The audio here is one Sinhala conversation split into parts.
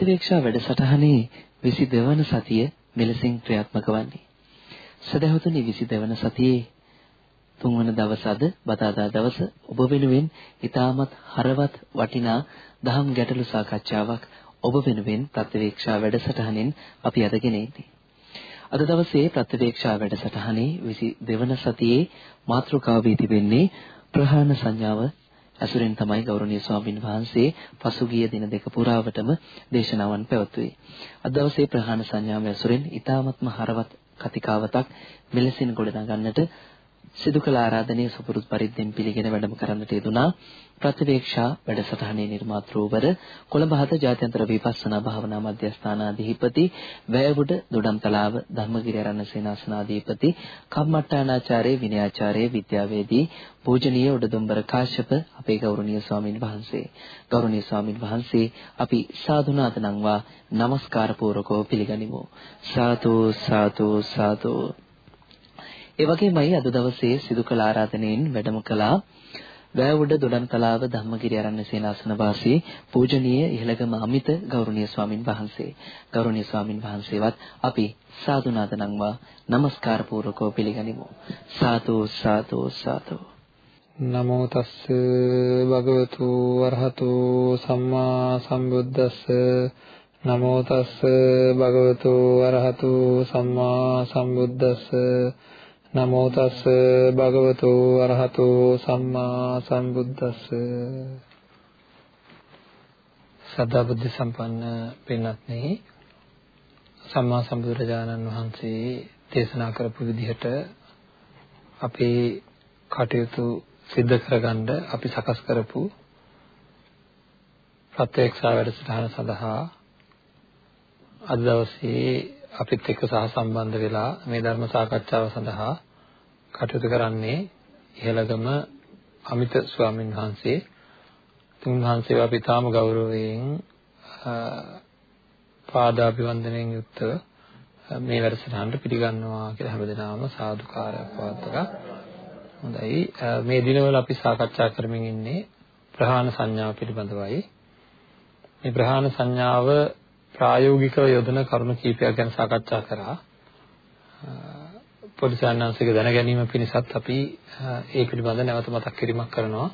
ප්‍රතිවේක්ෂා වැඩසටහනේ 22 වන සතිය මෙලෙසින් ක්‍රියාත්මක වන්නේ. සදහතුනි 22 වන සතියේ තුන්වන දවස අද බදාදා දවස ඔබ වෙනුවෙන් ඊටමත් හරවත් වටිනා දහම් ගැටළු සාකච්ඡාවක් ඔබ වෙනුවෙන් ප්‍රතිවේක්ෂා වැඩසටහනින් අපි අදගෙන ඉන්නේ. අද දවසේ ප්‍රතිවේක්ෂා වැඩසටහනේ 22 වන සතියේ මාතෘකාව වී තිබෙන්නේ ප්‍රහාණ සංඥාව ඇසුරෙන් තමයි ගෞරවනීය ස්වාමින් වහන්සේ පසුගිය දින දෙක පුරාවටම දේශනාවන් පැවැත්වුවේ. අද දවසේ ප්‍රහාණ සංඥාව ඇසුරෙන් ඊ타ත්ම හරවත් කතිකාවතක් මෙලෙසින් ගොඩනගන්නට සිදු කළ ආරාධනය සුපුරුදු පරිද්දෙන් පිළිගෙන වැඩම කරන්නට යෙදුනා ප්‍රතිවේක්ෂා වැඩසටහනේ නිර්මාතෘවර කොළඹ හත ජාත්‍යන්තර විපස්සනා භාවනා මධ්‍යස්ථානාධිපති වැයවුඩ දොඩම්තලාව ධම්මගිරි ආරණ්‍ය සේනාසනාධිපති කම්මට්ටානාචාර්ය විනයාචාර්ය විද්‍යාවේදී පූජනීය උඩදුම්බර කාශ්‍යප අපේ ගෞරවනීය ස්වාමින් වහන්සේ. ගෞරවනීය ස්වාමින් වහන්සේ අපි සාදුනාද නම්වා নমස්කාර පූර්වකව පිළිගනිමු. සාදු සාදු සාදු. ඒ වගේමයි අද දවසේ සිදු කළ ආරාධනෙන් වැඩම කළා වැවුඩ දොඩම්තලාව ධම්මගිරි ආරණ්‍ය සේනාසන වාසී පූජනීය ඉහළගම අමිත ගෞරවනීය ස්වාමින් වහන්සේ. ගෞරවනීය ස්වාමින් වහන්සේවත් අපි සාදු නාද නම්වා নমස්කාර පූර්වකව පිළිගනිමු. සාදු සාදු සාදු. නමෝ තස්ස භගවතු වරහතු සම්මා සම්බුද්දස්ස. නමෝ තස්ස භගවතු වරහතු සම්මා සම්බුද්දස්ස. නමෝ තස් භගවතු අරහතු සම්මා සම්බුද්දස්ස. සදා බුද්ධ සම්පන්න පින්වත්නි සම්මා සම්බුදුරජාණන් වහන්සේ දේශනා කරපු විදිහට අපේ කටයුතු සිද්ධ කරගන්න අපි සකස් කරපු ප්‍රත්‍යක්ෂා වැඩසටහන සඳහා අද දවසේ අපිත් එක්ක සහ සම්බන්ධ වෙලා මේ ධර්ම සාකච්ඡාව සඳහා කටයුතු කරන්නේ ඉහළගම අමිත ස්වාමින් වහන්සේ. තුන් වහන්සේව අපි තාම ගෞරවයෙන් පාදාභිවන්දනයෙන් යුක්තව මේ වැඩසටහනට පිළිගන්නවා කියලා හැමදෙනාම සාදුකාරයක් පවත්වලා හොඳයි මේ දිනවල අපි සාකච්ඡා කරමින් ඉන්නේ ප්‍රහාණ සංඥාව පිළිබඳවයි මේ ප්‍රහාණ සංඥාව ප්‍රායෝගිකව යොදන කරුණු කීපයක් ගැන සාකච්ඡා කරා. පොඩි සාන්නාංශික දැන ගැනීම පිණිසත් අපි ඒ පිළිබඳව නැවත මතක් කිරීමක් කරනවා.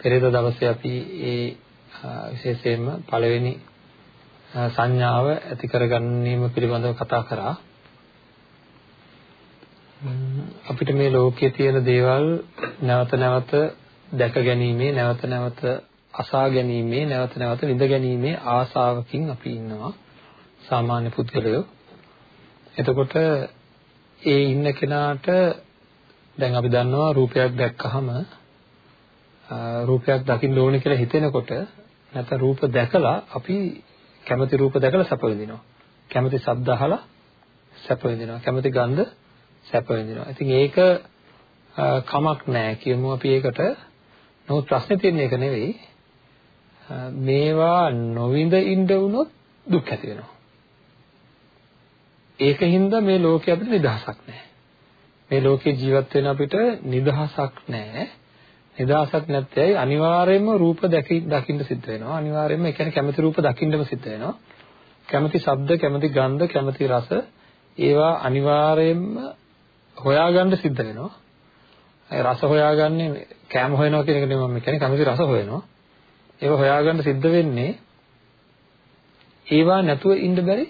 පෙරේද දවසේ අපි ඒ විශේෂයෙන්ම පළවෙනි සංඥාව ඇති කරගැනීම පිළිබඳව කතා කරා. අපිට මේ ලෝකයේ තියෙන දේවල් නැවත නැවත දැක ගැනීමේ නැවත නැවත අසා ගැනීමේ නැවත නැවත විඳ ගැනීමේ ආසාවකින් අපි ඉන්නවා සාමාන්‍ය පුද්ගලයෝ. එතකොට ඒ ඉන්න කෙනාට දැන් අපි දන්නවා රූපයක් දැක්කහම රූපයක් දකින්න ඕනේ කියලා හිතෙනකොට නැත්නම් රූප දැකලා අපි කැමති රූප දැකලා සැප විඳිනවා. කැමති ශබ්ද අහලා සැප විඳිනවා. කැමති ගන්ධ සැප විඳිනවා. ඉතින් ඒක කමක් නැහැ කියමු අපි ඒකට. නමුත් ප්‍රශ්නේ තියෙන්නේ ඒක නෙවෙයි. මේවා නොවිඳ ඉන්න වුණොත් දුක් ඇති වෙනවා. ඒකින්ද මේ ලෝකේ අපිට නිදහසක් නැහැ. මේ ලෝකේ ජීවත් වෙන අපිට නිදහසක් නැහැ. නිදහසක් නැත්නම් අනිවාර්යයෙන්ම රූප දකින්න සිද්ධ වෙනවා. අනිවාර්යයෙන්ම ඒ කියන්නේ කැමති රූප දකින්නම සිද්ධ වෙනවා. කැමති ශබ්ද, කැමති ගන්ධ, කැමති රස ඒවා අනිවාර්යයෙන්ම හොයාගන්න සිද්ධ වෙනවා. ඒ රස හොයාගන්නේ කැම හොයනවා කියන එක නෙමෙයි මම කියන්නේ කැමති රස හොයනවා. ඒව හොයාගන්න සිද්ධ වෙන්නේ ඒවා නැතුව ඉන්න බැරි?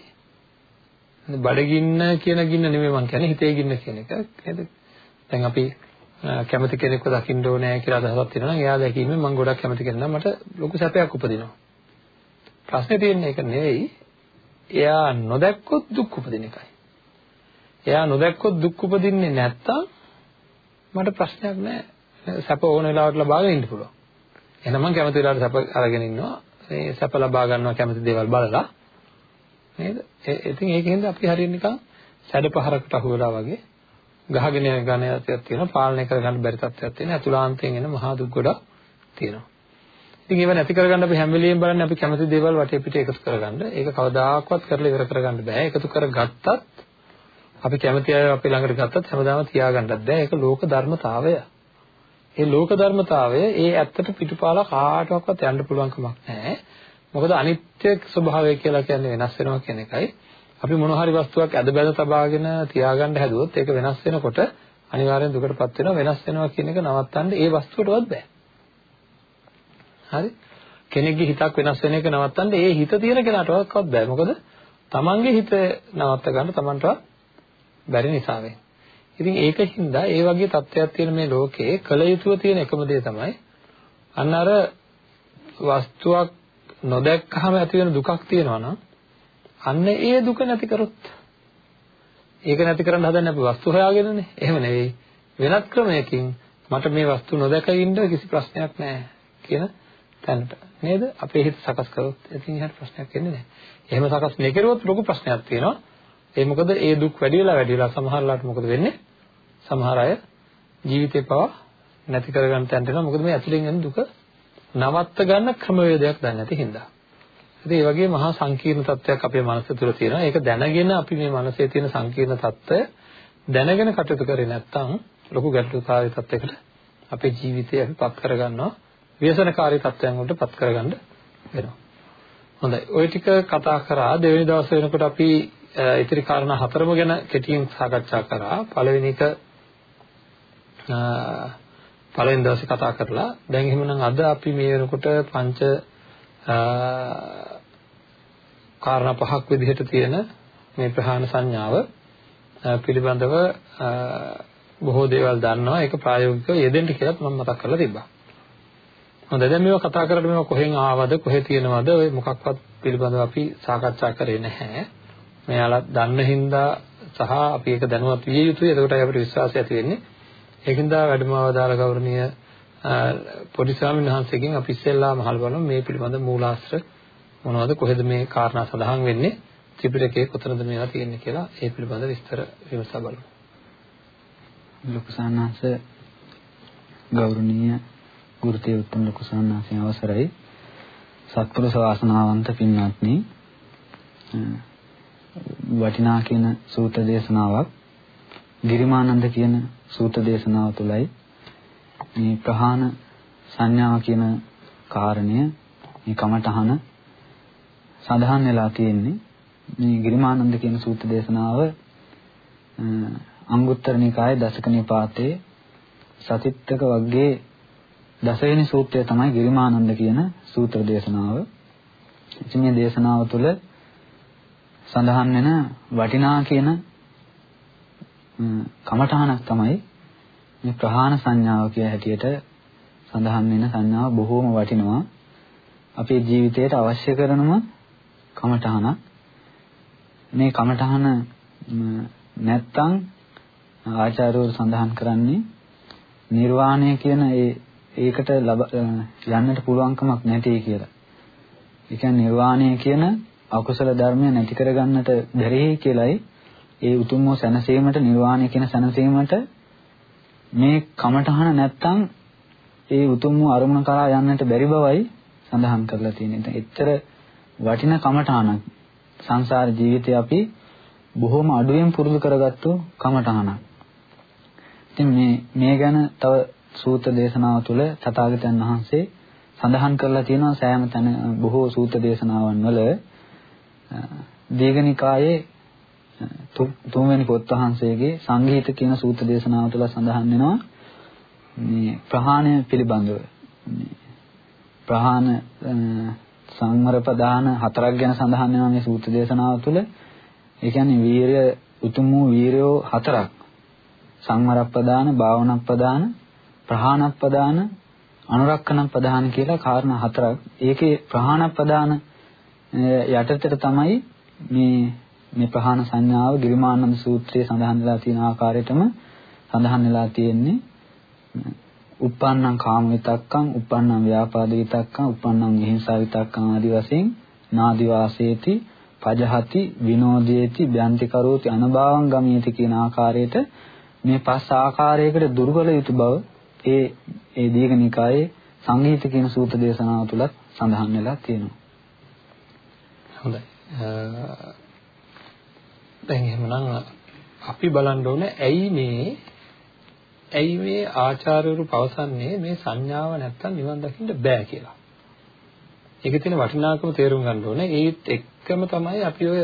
බඩගින්න කියන ගින්න නෙමෙයි මම කියන්නේ හිතේ ගින්න කියන එක. නේද? දැන් අපි කැමති කෙනෙක්ව දකින්න ඕනේ කියලා අදහසක් තියෙනවා නම් එයා දැකීමෙන් මම ගොඩක් කැමති කෙනා මට ලොකු සැපයක් උපදිනවා. ප්‍රශ්නේ තියෙන්නේ ඒක නෙවෙයි. එයා නොදැක්කොත් දුක් උපදින එකයි. එයා නොදැක්කොත් දුක් උපදින්නේ නැත්තම් මට ප්‍රශ්නයක් නැහැ සැප ඕන වෙලාවට ලබාගෙන ඉන්න පුළුවන්. එහෙනම් මම කැමති වෙලාවට සැප අරගෙන ඉන්නවා. මේ සැප ලබා ගන්නවා කැමති දේවල් බලලා. නේද? ඉතින් ඒකෙන්ද අපි හරියට නිකන් සැඩ පහරකට අහු වෙලා වගේ ගහගෙන යන ගණයතියක් තියෙනවා. පාලනය කරගන්න බැරි තත්ත්වයක් තියෙනවා. අතුලාන්තයෙන් එන මහා දුක් ගොඩක් තියෙනවා. ඉතින් ඒව නැති කරගන්න අපි හැම වෙලෙම බලන්නේ අපි කැමති දේවල් වටේ පිට එකතු කරගන්න. ඒක කවදාකවත් කරලා ඉවර කරගන්න බෑ. එකතු කරගත්තත් අපි කැමති අය අපි ළඟට ගත්තත් හැමදාම තියාගන්නත් බෑ. ඒක ලෝක ධර්මතාවය. ඒ ලෝක ධර්මතාවය ඒ ඇත්තට පිටුපාලා කාටවත් යන්න පුළුවන් කමක් නැහැ. මොකද අනිත්‍ය ස්වභාවය කියලා කියන්නේ වෙනස් වෙනවා කියන එකයි. අපි මොන හරි වස්තුවක් ඇද බැද තබාගෙන තියාගන්න හැදුවොත් ඒක වෙනස් වෙනකොට අනිවාර්යෙන් දුකටපත් වෙනවා වෙනස් වෙනවා කියන එක නවත්තන්න ඒ වස්තුවටවත් බෑ. හරි? කෙනෙක්ගේ හිතක් වෙනස් වෙන එක නවත්තන්න ඒ හිත තියෙන කෙනාටවත් බෑ. මොකද තමන්ගේ හිත නවත්ත ගන්න තමන්ටවත් බැරි නිසා වෙන්නේ. ඉතින් ඒකින්ද ඒ වගේ තත්ත්වයක් තියෙන මේ ලෝකේ කල යුතුව තියෙන එකම දේ තමයි අන්න අර වස්තුවක් නොදැක්කහම ඇති වෙන දුකක් තියෙනවා නම් අන්න ඒ දුක නැති කරොත් ඒක නැති කරන්න හදන්නේ අපි වස්තු හොයාගෙනනේ. එහෙම නෙවෙයි. වෙනත් ක්‍රමයකින් මට මේ වස්තු නොදැක ඉන්න කිසි ප්‍රශ්නයක් නැහැ කියන තැනට. නේද? අපේ හිත සකස් කරොත් ඉතින් එහෙට ප්‍රශ්නයක් එන්නේ නැහැ. එහෙම සකස් නොකරුවොත් ලොකු ප්‍රශ්නයක් තියෙනවා. ඒ මොකද ඒ දුක් වැඩි වෙලා වැඩි වෙලා සමහරලාට මොකද වෙන්නේ? සමහර අය ජීවිතේ පවා නැති කරගන්න තැනට එනවා. මොකද මේ ඇතුලෙන් එන දුක නවත්ත ගන්න ක්‍රමවේදයක් දන්නේ නැති හින්දා. ඉතින් ඒ වගේ මහා සංකීර්ණ තත්ත්වයක් අපේ මනස තුළ තියෙනවා. ඒක දැනගෙන අපි මේ මනසේ තියෙන සංකීර්ණ තත්ත්වය දැනගෙන කටයුතු කරේ නැත්නම් ලොකු ගැටලුකාරී තත්යකට අපේ ජීවිතය අපි පත් කරගන්නවා. ව්‍යසනකාරී තත්ත්වයන් වලට පත් කරගන්න වෙනවා. හොඳයි. ওই ටික කතා කරා දෙවෙනි දවසේ වෙනකොට අපි ඉතිරි කාරණා හතරම ගැන කෙටියෙන් සාකච්ඡා කරා. පළවෙනි එක පළවෙනි දවසේ කතා කරලා දැන් එහෙමනම් අද අපි මේ වෙනකොට පංච කාරණා පහක් විදිහට තියෙන මේ ප්‍රහාණ සංඥාව පිළිබඳව බොහෝ දේවල් දන්නවා ඒක ප්‍රායෝගිකව යෙදෙන්න කියලා මම මතක් කරලා තිබ්බා. හොඳයි දැන් මේවා කතා කරලා මේවා කොහෙන් ආවද කොහෙ තියෙනවද ඔය මොකක්වත් පිළිබඳව අපි සාකච්ඡා කරේ නැහැ. මෙයාලා දන්න හින්දා සහ අපි ඒක දැනුවත් විය යුතුයි. එතකොටයි අපිට විශ්වාසය ඇති වෙන්නේ. ඒකින්ද වැඩම අවදාළ ගෞරවනීය පොඩි ස්වාමීන් වහන්සේගෙන් අපි ඉස්සෙල්ලාම අහලා බලමු මේ පිළිබඳ මූලාශ්‍ර මොනවද කොහෙද මේ කාරණා සඳහන් වෙන්නේ ත්‍රිපිටකයේ කොතනද මේවා තියෙන්නේ කියලා ඒ පිළිබඳ විස්තර විමසා බලමු. ලොකු සාන්නාංශ ගෞරවනීය ගුරුතේ උත්තම ලොකු සාන්නාංශයේ අවසරයි සත්පුරුෂ වාසනාවන්ත පින්වත්නි වටිනා කියන සූත්‍ර දේශනාවක් ගිරිමානන්ද කියන සූත්‍ර දේශනාව තුළයි මේ ප්‍රහාණ සංඥාව කියන කාරණය මේ කමඨහන සඳහන් වෙලා තියෙන්නේ මේ ගිරිමානන්ද කියන සූත්‍ර දේශනාව අංගුත්තර නිකායේ දසක නිපාතේ සතිත්තක වර්ගයේ දසවෙනි සූත්‍රය තමයි ගිරිමානන්ද කියන සූත්‍ර දේශනාව. ඉතින් මේ දේශනාව තුළ සඳහන් වෙන වටිනා කියන කමඨහනක් තමයි මේ ප්‍රහාණ සංඥාව කිය හැටියට සඳහන් වෙන සංඥාව බොහෝම වටිනවා. අපේ ජීවිතයට අවශ්‍ය කරනම කමඨහන. මේ කමඨහන නැත්තම් ආචාර්යවරු සඳහන් කරන්නේ නිර්වාණය කියන ඒ ඒකට යන්නට පුළුවන්කමක් නැtei කියලා. ඒ කියන්නේ නිර්වාණය කියන අකුසල ධර්මය නැති කරගන්නට බැරි කියලයි ඒ උතුම් වූ සැනසීමට නිර්වාණය කියන සැනසීමට මේ කමඨහන නැත්තම් ඒ උතුම් වූ අරමුණ කරා යන්නට බැරි බවයි සඳහන් කරලා තියෙන්නේ. දැන් එච්චර වටින කමඨහනක් සංසාර ජීවිතේ අපි බොහොම අඩුවෙන් පුරුදු කරගත්තු කමඨහනක්. ඉතින් මේ මේ ගැන තව සූත්‍ර දේශනාව තුළ තථාගතයන් වහන්සේ සඳහන් කරලා තියෙනවා සෑම තැන බොහෝ සූත්‍ර දේශනාවන් වල දීඝනිකායේ තුන්වෙනි පොත් වහන්සේගේ සංගීත කියන සූත්‍ර දේශනාව තුළ සඳහන් වෙනවා. මේ ප්‍රහාණය පිළිබඳව. මේ ප්‍රහාණ සංවර ප්‍රදාන හතරක් ගැන සඳහන් වෙනවා මේ සූත්‍ර දේශනාව තුළ. ඒ කියන්නේ වීරය උතුම් වූ වීරයෝ හතරක්. සංවර ප්‍රදාන භාවනා ප්‍රදාන ප්‍රහාණ ප්‍රදාන අනුරක්කන ප්‍රදාන කියලා කාරණා හතරක්. ඒකේ ප්‍රහාණ ප්‍රදාන යටතට තමයි මේ මේ ප්‍රහාණ සංඥාව ගිරිමානන්ද සූත්‍රයේ සඳහන් වෙලා තියෙන ආකාරයටම සඳහන් වෙලා තියෙන්නේ uppannam කාම විතක්කං uppannam ව්‍යාපාද විතක්කං uppannam විහිංසා විතක්කං ආදී වශයෙන් නාදි වාසේති පජහති විනෝදේති බ්‍යන්ති කරෝති අනභවං ගමේති කියන ආකාරයට මේ පස් ආකාරයකට දුර්වල යුතු බව ඒ ඒ දීඝනිකායේ සංගීත කියන සූත්‍ර දේශනාව තුලත් සඳහන් වෙලා තියෙනවා. හොඳයි. දැන් එහෙමනම් අපි බලන්න ඕනේ ඇයි මේ ඇයි මේ ආචාර්යවරු පවසන්නේ මේ සංඥාව නැත්තම් නිවන් දකින්න බෑ කියලා. ඒකේ තියෙන වටිනාකම තේරුම් ගන්න ඕනේ. ඒත් එක්කම තමයි අපි ඔය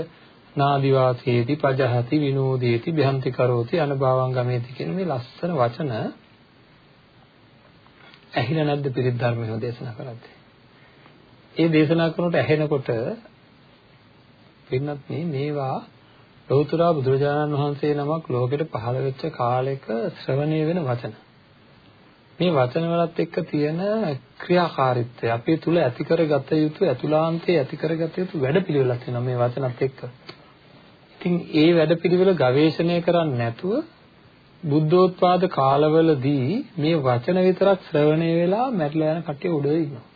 නාදිවාසේති පජහති විනෝදේති බ්‍යන්ති කරෝති අනභවං ගමේති කියන මේ ලස්සන වචන ඇහිලා නැද්ද පිරිත් ධර්මයේ දේශනා කරද්දී? ඒ දේශනා කරනකොට ඇහෙනකොට පින්නත් මේ මේවා ලෞතර බුදුරජාණන් වහන්සේ නමක් ලෝකෙට පහළ වෙච්ච කාලෙක ශ්‍රවණය වෙන වචන. මේ වචන වලත් එක්ක තියෙන ක්‍රියාකාරීත්වය අපේ තුල ඇති කරගත යුතු අතුලාන්තයේ ඇති කරගත යුතු වැඩපිළිවෙලක් වෙනවා මේ වචනත් එක්ක. ඉතින් ඒ වැඩපිළිවෙල ගවේෂණය කරන්නේ නැතුව බුද්ධෝත්පාද කාලවලදී මේ වචන විතරක් ශ්‍රවණය වෙලා මැරිලා යන කට්ටිය උඩ ඉන්නවා.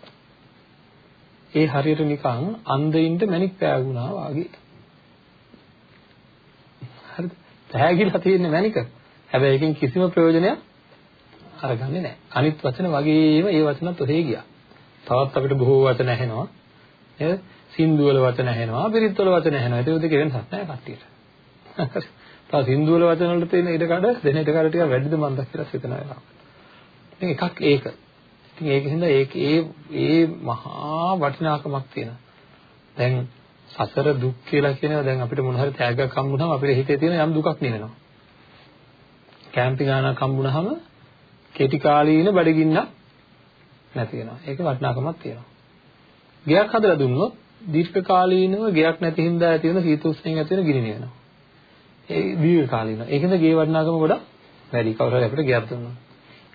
ඒ හරියට නිකන් අන්ධයින්ට මැණික් පෑගුණා වගේ. හරිද? පෑගිලා තියෙන මැණික. හැබැයි ඒකෙන් කිසිම ප්‍රයෝජනයක් අරගන්නේ නැහැ. අනිත් වචන වගේම ඒ වචනත් ඔහේ ගියා. තවත් අපිට බොහෝ වචන ඇහෙනවා. නේද? සින්දු වල වචන ඇහෙනවා, පිරිත් වල වචන ඇහෙනවා. ඒක දෙක වෙනසක් නැහැ කට්ටියට. තව සින්දු වල වචන වලට තියෙන ඉඩ කඩ දෙන ඉඩ කඩ ටික වැඩිද මන්ද කියලා හිතන වෙලාව. ඉතින් එකක් ඒක. ඉතින් ඒකින්ද ඒක ඒ ඒ මහා වටිනාකමක් තියෙනවා. දැන් සසර දුක් කියලා කියනවා දැන් අපිට මොන හරි තෑග්ගක් හම්බුනහම අපේ හිතේ තියෙන යම් දුකක් නිවෙනවා. කැම්පි ගානක් හම්බුනහම කෙටි කාලීන බඩගින්නක් නැති වෙනවා. ඒක වටිනාකමක් තියෙනවා. ගයක් හදලා දුන්නොත් දීර්ඝ කාලීනව ගයක් නැති හින්දා ඇති වෙන සීත උෂ්ණයෙන් ඇති වෙන ගිනි වෙනවා. ඒ දීර්ඝ කාලීනව. ඒකෙන්ද ගේ වටිනාකම ගොඩක් වැඩි. කවුරු හරි අපිට ගයක් දුන්නා.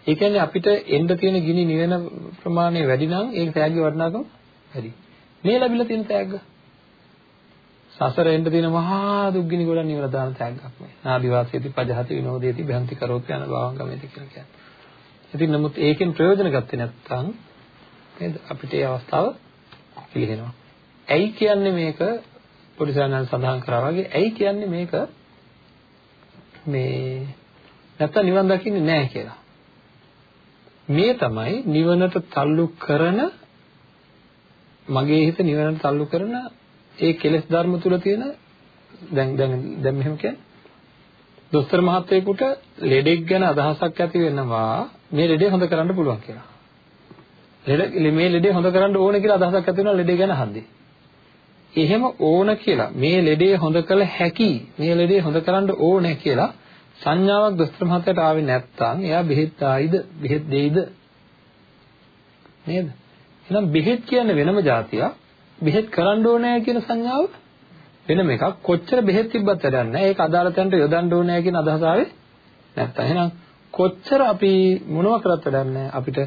ඒ කියන්නේ අපිට එන්න තියෙන ගිනි නිවෙන ප්‍රමාණය වැඩි නම් ඒක තෑග්ගේ වටිනාකම වැඩි. මේ ලැබිලා තියෙන තෑග්ග සසර එන්න තියෙන මහා දුක්ගිනි ගොඩක් නිවන දාන තෑග්ගක් මේ. නාදිවාසීති පජහති විනෝදේති බහන්ති කරෝති යන භාවංගමේති කියලා කියන්නේ. ඉතින් නමුත් ඒකෙන් ප්‍රයෝජන ගත්තේ නැත්නම් නේද අපිට ඒ අවස්ථාව පිළිහෙනවා. ඇයි කියන්නේ මේක පොඩිසානන් සඳහන් කරා වගේ ඇයි කියන්නේ මේක මේ නැත්තම් නිවන් දකින්නේ නැහැ කියලා. මේ තමයි නිවනට තල්ලු කරන මගේ හිත නිවනට තල්ලු කරන ඒ කෙලෙස් ධර්ම තුල තියෙන දැන් දැන් දැන් මෙහෙම කියන්නේ දොස්තර මහත්තයෙකුට ලෙඩෙක් ගැන අදහසක් ඇති වෙනවා මේ ලෙඩේ හොඳ කරන්න පුළුවන් කියලා. ලෙඩ මේ ලෙඩේ හොඳ කරන්න ඕන කියලා අදහසක් ඇති වෙනවා ලෙඩේ ගැන අහද්දී. එහෙම ඕන කියලා මේ ලෙඩේ හොඳ කළ හැකි මේ ලෙඩේ හොඳ කරන්න ඕනේ කියලා සංඥාවක් දොස්තර මහත්තයාට ආවේ නැත්නම් එයා බෙහෙත් ආයිද බෙහෙත් දෙයිද නේද? එහෙනම් බෙහෙත් කියන්නේ වෙනම જાතියක් බෙහෙත් කරන්න ඕනේ කියන සංඥාව? වෙනම එකක් කොච්චර බෙහෙත් තිබ්බත් වැඩක් නැහැ. ඒක අදාළ තැනට යොදන්න ඕනේ කියන අදහස ආවේ නැත්තම්. එහෙනම් කොච්චර අපි මොනවා කරත් වැඩක් නැහැ. අපිට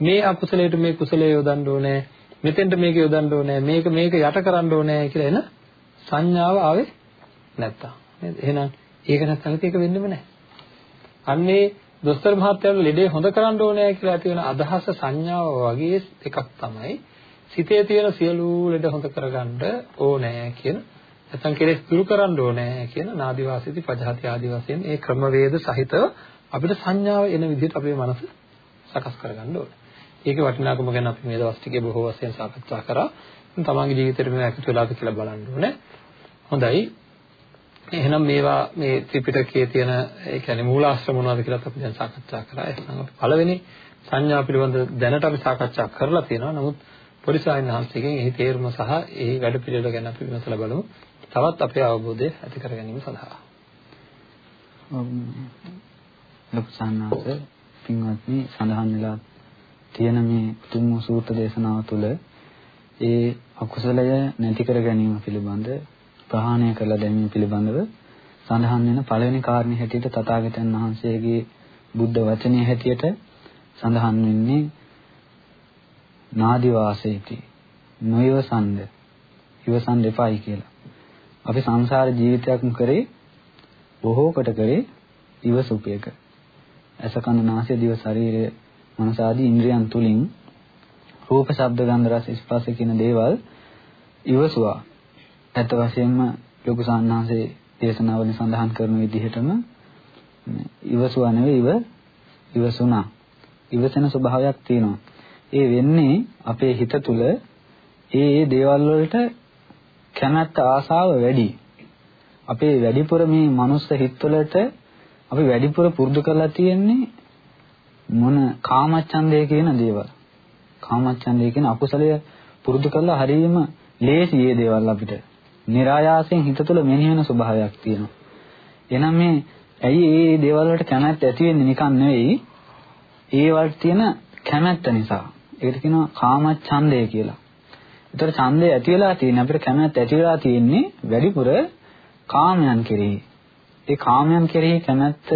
මේ අකුසලයට මේ කුසලයේ යොදන්න ඕනේ. මෙතෙන්ට මේක යොදන්න ඕනේ. මේක මේක යට කරන්න ඕනේ කියලා එන සංඥාව ආවේ නැත්තම්. නේද? එහෙනම් ඒක නැත්තම් ඒක වෙන්නෙම නැහැ. අන්නේ දොස්තර මහත්තයාට ලෙඩේ හොඳ කරන්න ඕනේ කියලා ඇති වෙන අදහස සංඥාව වගේ එකක් තමයි සිතේ තියෙන සියලු ලෙඩ හොඳ කරගන්න ඕනේ කියන නැත්නම් කෙලෙස් දුරු කරන්න ඕනේ කියන නාදිවාසීති පජහති ආදි වශයෙන් ඒ ක්‍රමවේද සහිතව අපිට සංඥාව එන විදිහට අපේ මනස සකස් කරගන්න ඕනේ. ඒකේ වටිනාකම ගැන අපි මේ දවස් ටිකේ බොහෝ වශයෙන් සාකච්ඡා කරා. තමන්ගේ ජීවිතේට මේවා එකතු වෙලාද කියලා බලන්න ඕනේ. හොඳයි. එහෙනම් මේවා මේ ත්‍රිපිටකයේ තියෙන ඒ කියන්නේ මූලාශ්‍ර මොනවද කියලාත් අපි දැන් සාකච්ඡා කරා. එහෙනම් අපි පළවෙනි සංඥා පිළිබඳ දැනට අපි සාකච්ඡා කරලා තියෙනවා. නමුත් පොඩි සායනහන්සේගෙන් එහි තේරුම සහ එහි වැඩ පිළිවෙල ගැන අපි විමසලා බලමු. තවත් අපේ අවබෝධය ඇති කර ගැනීම සඳහා. ලොකු සාන්නාස පින්වත්නි සඳහන් වෙලා තියෙන මේ තුන් සූත්‍ර දේශනාව තුළ ඒ අකුසලය නැති කර ගැනීම පිළිබඳ ප්‍රහාණය කරලා දැමීම පිළිබඳව සඳහන් වෙන පළවෙනි කාරණේ හැටියට තථාගතයන් වහන්සේගේ බුද්ධ වචනය හැටියට සඳහන් වෙන්නේ නාදි වාසේති නොයවසන්ද ඉවසන් දෙපයි කියලා. අපි සංසාර ජීවිතයක්ම කරේ බොහෝ කොට කරේ ඉවසුපයක. ඇස කන නාසය දිව ශරීරය මනස ආදී ඉන්ද්‍රියන් තුලින් රූප ශබ්ද ගන්ධ රස ස්පර්ශ කියන දේවල් ඉවසුවා. ඇත්ත වශයෙන්ම ලොකු සාන්නාංශයේ දේශනාවලින් සඳහන් කරන විදිහටම ඉවසුවා නෙවෙයි ඉව ඉවසුණා. ඉවසන ස්වභාවයක් තියෙනවා. ඒ වෙන්නේ අපේ හිත තුළ ඒ ඒ දේවල් වලට කැමැත්ත ආසාව වැඩි. අපේ වැඩිපුර මේ මනුස්ස හිත්වලට අපි වැඩිපුර පුරුදු කරලා තියෙන්නේ මොන කාමච්ඡන්දය කියන දේවල්. කාමච්ඡන්දය කියන අකුසලය පුරුදු කළා හරියම ලේසි මේ දේවල් අපිට. નિરાයාසයෙන් හිත තුළ මෙනෙහි වෙන ස්වභාවයක් තියෙනවා. එහෙනම් මේ ඇයි මේ දේවල් වලට කැමැත්ත ඇති වෙන්නේ නිකන් නෙවෙයි. ඒ වලට තියෙන කැමැත්ත නිසා. ඒකට කියනවා කාමච්ඡන්දය කියලා. ඒතර ඡන්දය ඇති වෙලා තියෙන අපිට කැමැත්ත ඇති වෙලා තියෙන්නේ වැඩිපුර කාමයන් කෙරෙහි. ඒ කාමයන් කෙරෙහි කැමැත්ත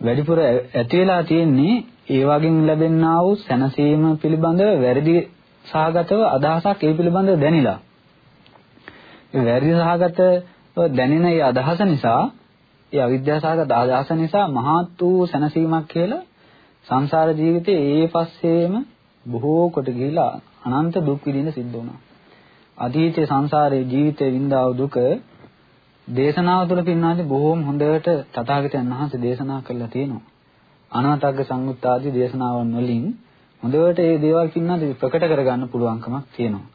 වැඩිපුර ඇති වෙලා තියෙන්නේ ඒ වගේම ලැබෙනා වූ සැනසීම පිළිබඳව වැරදි සහගතව අදහසක් ඒ පිළිබඳව දැනිලා. ඒ වැරදි සහගතව දැනෙන ඒ අදහස නිසා ඒ අවිද්‍යාසහගත අදහස නිසා මහත් වූ සැනසීමක් කියලා සංසාර ජීවිතේ ඒ පස්සේම බොහෝ කොට ගිහිලා අනන්ත දුක් විඳින්න සිද්ධ වුණා. අතීතයේ සංසාරයේ ජීවිතේ විඳා වූ දුක දේශනාව තුළ පින්නාදී බොහෝම හොඳට තථාගතයන් වහන්සේ දේශනා කළා තියෙනවා. අනාතග්ග සංයුත්තාදී දේශනාවන් වලින් හොඳට මේ දේවල් පින්නාදී ප්‍රකට කරගන්න පුළුවන්කමක් තියෙනවා.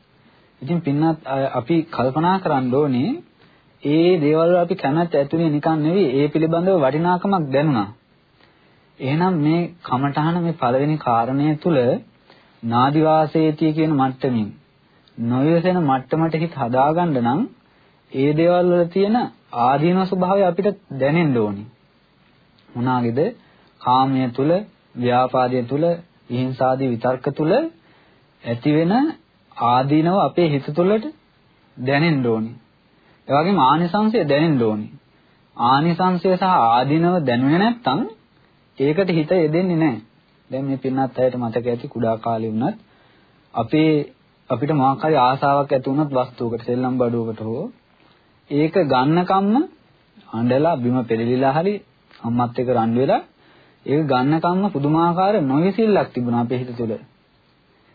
ඉතින් පින්නත් අපි කල්පනා කරන්න ඕනේ ඒ දේවල් අපි කැමැත්ත ඇතුලේ නිකන් නෙවෙයි ඒ පිළිබඳව වටිනාකමක් දැනුණා. එහෙනම් මේ කමඨහන මේ පළවෙනි කාරණය තුල නාදිවාසේතිය කියන මට්ටමින් නොයසෙන මට්ටමට හිත හදාගන්න නම් ඒ දේවල් වල තියෙන ආදීන ස්වභාවය අපිට දැනෙන්න ඕනි. මොනවාගේද? කාමය තුල, ව්‍යාපාදය තුල, විහිංසාදී විතර්ක තුල ඇතිවෙන ආදීනව අපේ හිත තුළට දැනෙන්න ඕනි. ඒ වගේම ආනිසංශය දැනෙන්න ඕනි. ආනිසංශය සහ ආදීනව දැනුනේ නැත්නම් ඒකට හිත යෙදෙන්නේ නැහැ. දැන් මේ පින්නත් අයට මතක ඇති කුඩා කාලේ වුණත් අපේ අපිට මොකක් හරි ආසාවක් ඇති වුණොත් වස්තුවකට සෙල්ලම් බඩුවකට හෝ ඒක ගන්නකම්ම අඬලා බිම පෙරලිලා හරි අම්මත් එක්ක රණ්ඩු වෙලා ඒක ගන්නකම්ම පුදුමාකාර නොවිසිල්ලක් තිබුණා අපේ හිත තුළ.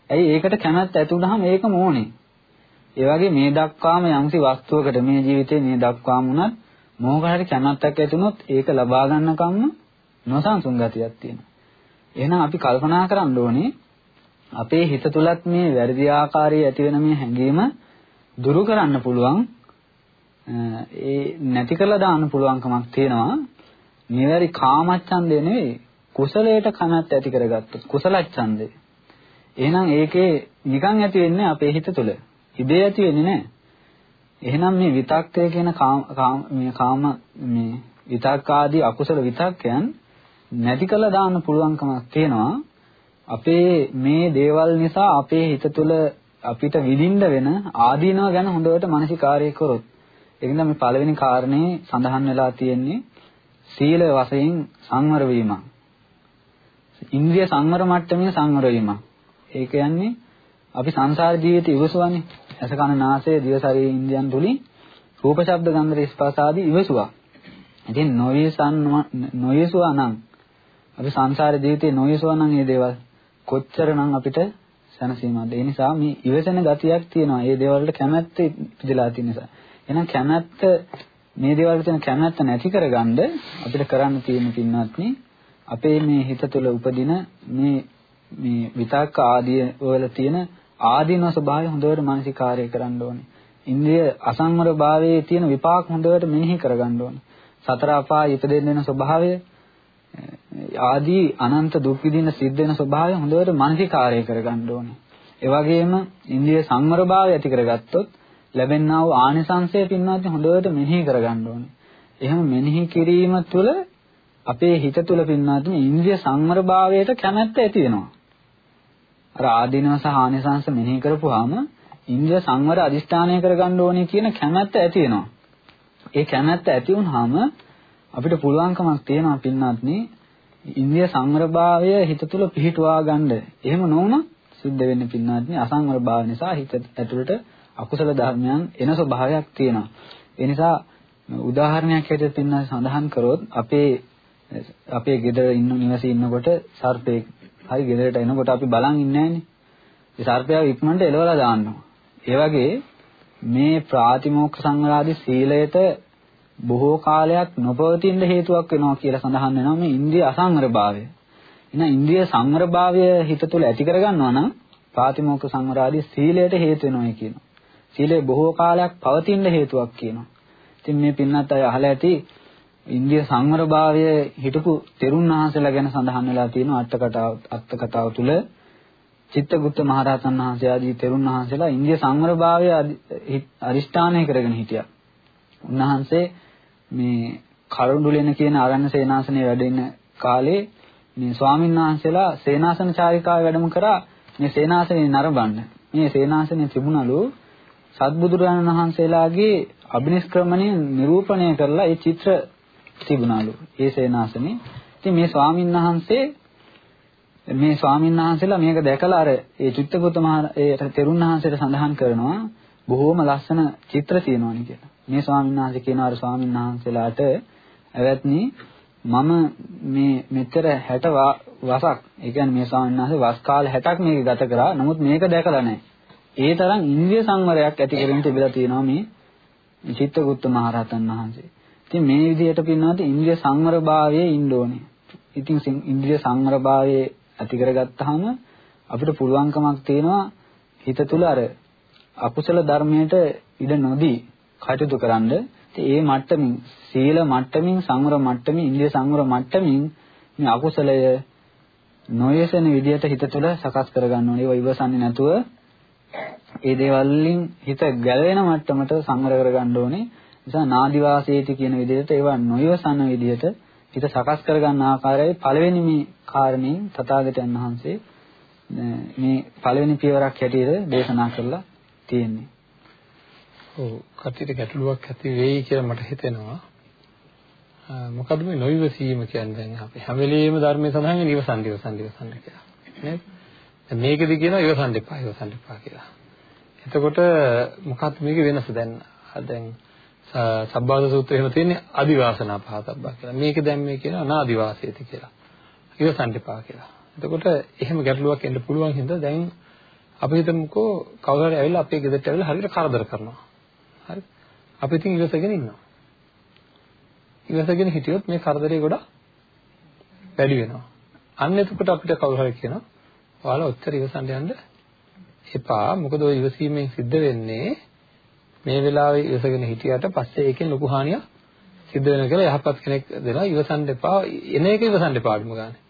ඇයි ඒකට කැමැත්ත ඇති වුනහම ඒකම ඕනේ. ඒ වගේ මේ දක්වාම යම්සි වස්තුවකට මේ ජීවිතේ මේ දක්වාම උනත් මොහොක හරි කැමැත්තක් ඇති වුණොත් ඒක ලබා ගන්නකම්ම නොසන්සුන් ගතියක් තියෙනවා. එහෙනම් අපි කල්පනා කරන්න ඕනේ අපේ හිත තුලත් මේ වැරදි ආකාරයේ ඇති වෙන මේ හැඟීම දුරු කරන්න පුළුවන් ඒ නැති කරලා දාන්න පුළුවන්කමක් තියෙනවා. නිවැරදි කාමච්ඡන්දේ නෙවෙයි කුසලයට කනත් ඇති කරගත්තොත් කුසල ඡන්දේ. එහෙනම් ඒකේ නිකන් ඇති වෙන්නේ අපේ හිත තුල. ඉබේ ඇති වෙන්නේ නැහැ. එහෙනම් මේ විතක්කය කියන කාම මේ කාම මේ විතක්ක ආදී අකුසල විතක්කයන් නැති කළා දාන්න පුළුවන්කමක් තියෙනවා. අපේ මේ දේවල් නිසා අපේ හිත තුළ අපිට විඳින්න වෙන ආදීනව ගැන හොඳට මානසිකාරය කරොත් ඒකෙන්ද මේ පළවෙනි කාරණේ සඳහන් වෙලා තියෙන්නේ සීල වශයෙන් සංවර වීම. ඉන්ද්‍රිය සංවර මට්ටමේ සංවර වීම. ඒ කියන්නේ අපි සංසාර ජීවිතය ඉවසුවානේ. ඇස කන නාසය දිව ශරීර ඉන්ද්‍රියන් තුලින් රූප ශබ්ද ගන්ධ රස ස්පර්ශ ආදී ඉවසුවා. ඉතින් නොයසන් නොයසුවා නම් අපි සංසාර ජීවිතේ නොයසුවා නම් මේ දේවල් කොච්චරනම් අපිට සැනසීමක්ද? ඒ නිසා මේ ඉවසන ගතියක් තියෙනවා. මේ දේවල් වලට කැමැත්ත ඉපදලා තියෙන නිසා. එහෙනම් කැමැත්ත මේ දේවල් වලට තියෙන කැමැත්ත නැති කරගන්න අපිට කරන්න තියෙන පින්වත්නි අපේ මේ හිත තුළ උපදින මේ මේ විතක්ක ආදී වල තියෙන ආදීන ස්වභාවය හොඳට මානසිකාරය කරන්න ඕනේ. ඉන්ද්‍රිය අසංවර භාවයේ තියෙන විපාක හොඳට මෙනෙහි කරගන්න ඕනේ. සතර අපාය ඉපදෙන්න වෙන ස්වභාවය ආදී අනන්ත දුක් විඳින සිද්ධ වෙන ස්වභාවය හොඳට මානසිකාරය කරගන්න ඕනේ. ඒ වගේම ඉන්ද්‍රිය සංවරභාවය ඇති කරගත්තොත් ලැබෙනා වූ ආනිසංසය පින්වත් හොඳට මෙනෙහි කරගන්න ඕනේ. එහෙම මෙනෙහි කිරීම තුළ අපේ හිත තුළ පින්වත් ඉන්ද්‍රිය සංවරභාවයට කැමැත්ත ඇති වෙනවා. අර ආදීනව සහ ආනිසංස මෙනෙහි කරපුවාම ඉන්ද්‍රිය සංවර අදිෂ්ඨානය කරගන්න ඕනේ කියන කැමැත්ත ඇති වෙනවා. ඒ කැමැත්ත ඇති වුනහම අපිට පුළුවන්කමක් තියෙනවා පින්වත්නි ඉන්ද්‍රිය සංවරභාවය හිත තුළ පිහිටුවා ගන්න. එහෙම නොවුනොත් සිද්ධ වෙන්නේ පින්වත්නි අසංවරභාවය නිසා හිත ඇතුළට අකුසල ධර්මයන් එන ස්වභාවයක් තියෙනවා. ඒ නිසා උදාහරණයක් හැටියට පින්වත් සඳහන් කරොත් අපේ අපේ ගෙදර ඉන්න නිවසේ ඉන්නකොට සර්පෙක් හරි ගෙදරට එනකොට අපි බලන් ඉන්නේ නැහනේ. ඒ සර්පයාව ඉක්මනට එලවලා දාන්නවා. ඒ වගේ මේ ප්‍රාතිමෝක්ෂ සංවරාදී සීලයට බොහෝ කාලයක් නොපවතින හේතුවක් වෙනවා කියලා සඳහන් වෙනවා මේ ඉන්ද්‍රිය අසංවරභාවය. එහෙනම් ඉන්ද්‍රිය සංවරභාවය හිත තුළ ඇති කරගන්නවා නම් ප්‍රාතිමෝක්ෂ සංවරාදී සීලයට හේතු වෙනවා කියනවා. සීලය බොහෝ කාලයක් පවතින හේතුවක් කියනවා. ඉතින් මේ පින්නත් අය අහලා ඇති ඉන්ද්‍රිය සංවරභාවය හිටපු තෙරුන් වහන්සේලා ගැන සඳහන් වෙලා තියෙනවා අට කතාව අට කතාව තුල චිත්තගුත්ත මහරහතන් වහන්සේ ආදී තෙරුන් වහන්සේලා ඉන්දිය සංවරභාවය අරිෂ්ඨානය කරගෙන හිටියා. උන්වහන්සේ මේ කරුණුලෙන කියන ආරණ්‍ය සේනාසනයේ වැඩ ඉන්න කාලේ මේ ස්වාමීන් වහන්සේලා සේනාසන චාරිකාවේ වැඩම කරා මේ සේනාසනේ නරඹන්න. මේ සේනාසනේ තිබුණලු සත්බුදුරජාණන් වහන්සේලාගේ අභිනිෂ්ක්‍රමණය නිරූපණය කරලා ඒ චිත්‍ර තිබුණලු. ඒ සේනාසනේ. ඉතින් මේ ස්වාමීන් වහන්සේ මේ ස්වාමීන් වහන්සේලා මේක දැකලා අර ඒ චිත්තගත මහ ඒ තෙරුන් වහන්සේට සඳහන් කරනවා බොහෝම ලස්සන චිත්‍ර තියෙනවානි කියලා. මේ ස්වාමීන් වහන්සේ කියනවා අර ස්වාමීන් වහන්සේලාට ඇවැත්නි මම මේ මෙතර 60 වසක් ඒ කියන්නේ මේ ස්වාමීන් වහන්සේ වස් කාල 60ක් මේක ගත කරා. නමුත් මේක දැකලා නැහැ. ඒ තරම් ඉන්ද්‍රිය සංවරයක් ඇති කරගෙන තිබිලා තියෙනවා මේ චිත්තගුත්ත මහරහතන් වහන්සේ. ඉතින් මේ විදිහට පින්නවත් ඉන්ද්‍රිය සංවරභාවයේ ඉන්න ඕනේ. ඉතින් ඉන්ද්‍රිය සංවරභාවයේ ඇති කරගත්තාම අපිට පුළුවන්කමක් තියෙනවා හිත තුළ අර අකුසල ධර්මයට ඉඩ නොදී කටයුතු කරන්න. ඒ මට්ටමින් සීල මට්ටමින් සංවර මට්ටමින් ඉන්ද්‍රිය සංවර මට්ටමින් මේ අකුසලය නොයසන විදියට හිත තුළ සකස් කරගන්න ඕනේ. ඒව ඉවසන්නේ නැතුව ඒ දේවල් වලින් හිත ගැලවෙන මට්ටමට සංවර කරගන්න ඕනේ. නිසා නාදිවාසීති කියන විදිහට ඒවා නොයවසන විදිහට හිත සකස් කරගන්න ආකාරයයි පළවෙනි මේ කාරණේ තථාගතයන් වහන්සේ මේ පළවෙනි පියවරක් හැටියට දේශනා කරලා තියෙන්නේ. ඔව් කටිට ගැටලුවක් ඇති වෙයි කියලා මට හිතෙනවා. මොකද මේ නොයවසීම කියන්නේ දැන් අපි හැම වෙලෙම ධර්මයේ සඳහන් වෙන ඉවසන් ඉවසන් ඉවසන් කියලා. නේද? දැන් මේකෙදි කියනවා ඉවසන් දෙපා ඉවසන් දෙපා කියලා. එතකොට මොකක්ද මේකේ වෙනස දැන් දැන් සබ්බාද සූත්‍රය එහෙම තියෙන්නේ අදිවාසනා පහතබ්බා කියලා. මේක දැන් මේ කියන අනාදිවාසීති කියලා. ඉවසන් දෙපා කියලා. එතකොට එහෙම ගැටලුවක් එන්න පුළුවන් හින්දා දැන් අපි හිතමුකෝ කවුරු හරි ඇවිල්ලා අපේ ගෙදරට ඇවිල්ලා හරියට කරදර කරනවා. හරි. අපි ඉතින් ඉවසගෙන ඉන්නවා. ඉවසගෙන හිටියොත් මේ කරදරේ ගොඩක් වැඩි වෙනවා. අන්න එතකොට අපිට කවුරු හරි කියනවා ඔයාලා ඔච්චර ඉවසන්න යන්න එපා. මොකද ඔය ඉවසීමෙන් සිද්ධ වෙන්නේ මේ වෙලාවේ ඉවසගෙන හිටියට පස්සේ ඒකෙන් ලොකු හානියක් සිද්ධ වෙන කියලා යහපත් කෙනෙක් දෙනවා ඉවසන්න එපා එන එක ඉවසන්න එපා අඩුම ගානේ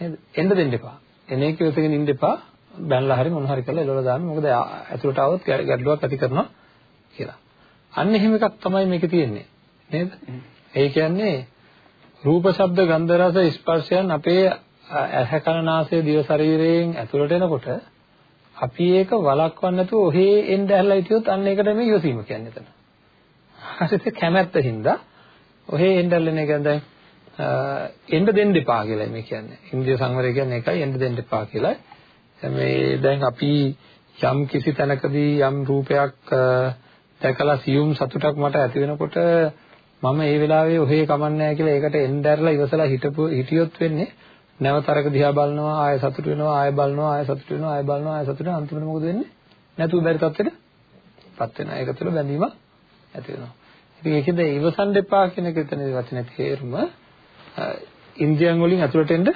නේද එන්න දෙන්න එපා එන එක ඉවසගෙන ඉන්න එපා බැලලා හරි මොන හරි කරලා එළවලා දාන්න මොකද ඇතුළට આવොත් ගැටලුවක් ඇති කරනවා කියලා අන්න එහෙම එකක් තමයි මේකේ තියෙන්නේ නේද ඒ කියන්නේ රූප ශබ්ද ගන්ධ රස ස්පර්ශයන් අපේ ඇහැ කන නාසය දිව ශරීරයෙන් ඇතුළට එනකොට අපි ඒක වළක්වන්න නැතුව ඔහේ එන්න ඇරලා හිටියොත් අන්න ඒකට මේ ඉවසීම කියන්නේ එතන. හරිද? කැමැත්ත හින්දා ඔහේ එන්න ඇරලන එක දැන් එන්න දෙන්න එපා කියලා මේ කියන්නේ. ඉන්ද්‍රිය සංවරය කියන්නේ ඒකයි එන්න දෙන්න එපා කියලා. මේ දැන් අපි යම් කිසි තැනකදී යම් රූපයක් දැකලා සියුම් සතුටක් මට ඇති වෙනකොට මම ඒ වෙලාවේ ඔහේ කමන්නේ නැහැ කියලා ඒකට එන්න ඇරලා ඉවසලා හිටපු හිටියොත් වෙන්නේ නැවත අරක දිහා බලනවා ආය සතුට වෙනවා ආය බලනවා ආය සතුට වෙනවා ආය බලනවා ආය සතුට වෙනවා. අන්තිමට මොකද වෙන්නේ? නැතුව බැරි තත්ත්වෙටපත් වෙනවා. ඒක තුළ බැඳීමක් ඇති වෙනවා. ඉතින් ඒකෙන්ද ඉවසන් දෙපා කියන එක එතන වචනේ තේරුම ඉන්දියන් වලින් ඇතුළට එන්න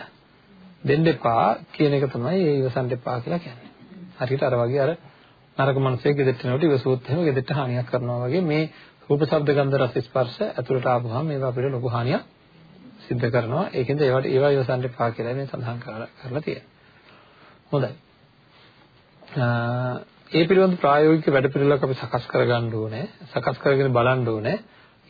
දෙන්න එපා කියන එක තමයි ඒ ඉවසන් දෙපා කියලා කියන්නේ හරියට අර වගේ අර නරක මනසේ ගෙදෙට්ට නෝට ඉවසුවොත් එහෙම ගෙදෙට්ට හානියක් කරනවා වගේ මේ රූප ශබ්ද ගන්ධ රස ස්පර්ශ ඇතුළට ආපුවාම මේවා අපිට ලොකු හානියක් සිද්ධ කරනවා. ඒකෙන්ද ඒවට ඒවා ඉවසන්න එපා කියලා මේ සඳහන් කරලා තියෙනවා. හොඳයි. ඒ පිළිබඳ ප්‍රායෝගික වැඩපිළිවෙලක් අපි සකස් කරගන්න ඕනේ. සකස් කරගෙන බලන්න ඕනේ.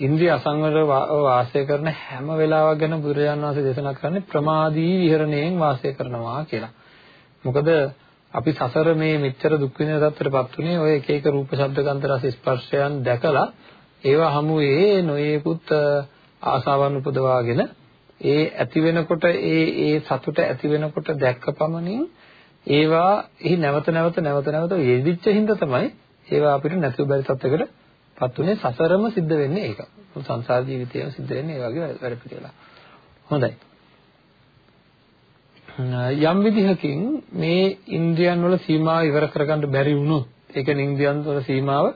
ඉන්ද්‍රිය අසංවර වාසය කරන හැම වෙලාවක් ගැන බුදුරජාණන් වහන්සේ දේශනා කරන්නේ ප්‍රමාදී විහරණයෙන් වාසය කරනවා කියලා. මොකද අපි සසර මේ මෙච්චර දුක් විඳින තත්ත්වයටපත් උනේ ඔය එක එක රූප ශබ්ද ගන්ධ රස ස්පර්ශයන් දැකලා ඒවා හමුවේ නොයේකුත් ආසාවන් උපදවාගෙන ඒ ඇති වෙනකොට ඒ ඒ සතුට ඇති වෙනකොට දැක්ක පමණින් ඒවා එහි නැවත නැවත නැවත නැවත යෙදිච්ච හින්දා තමයි ඒවා අපිට නැතුව බැරි තත්යකට පත් උනේ සසරම සිද්ධ වෙන්නේ ඒක. සංසාර ජීවිතයම සිද්ධ වෙන්නේ ඒ වගේ වැඩ පිළිවෙල. හොඳයි. යම් විදිහකින් මේ ඉන්ද්‍රියන් වල සීමාව ඉවර කරගන්න බැරි වුණොත් ඒ කියන්නේ ඉන්ද්‍රියන් වල සීමාව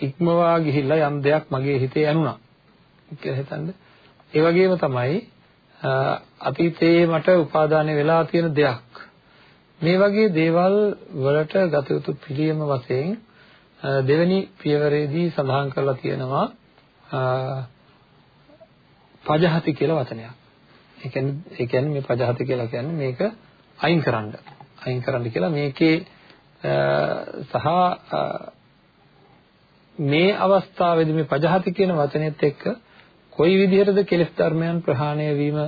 ඉක්මවා ගිහිල්ලා යම් දෙයක් මගේ හිතේ ඇනුණා කියලා හිතන්න. ඒ වගේම තමයි අතීතයේ මට උපාදානය වෙලා තියෙන දෙයක්. මේ වගේ දේවල් වලට ගත යුතු පිළියම වශයෙන් දෙවෙනි පියවරේදී සඳහන් කරලා තියෙනවා පජහති කියලා වචනයක්. ඒ කියන්නේ ඒ කියන්නේ මේ පජහති කියලා කියන්නේ මේක අයින් කරන්න. අයින් කරන්න කියලා මේකේ සහ මේ අවස්ථාවේදී මේ පජහති කියන වචනයත් එක්ක කොයි විදිහටද කෙලෙස් ධර්මයන් ප්‍රහාණය වීම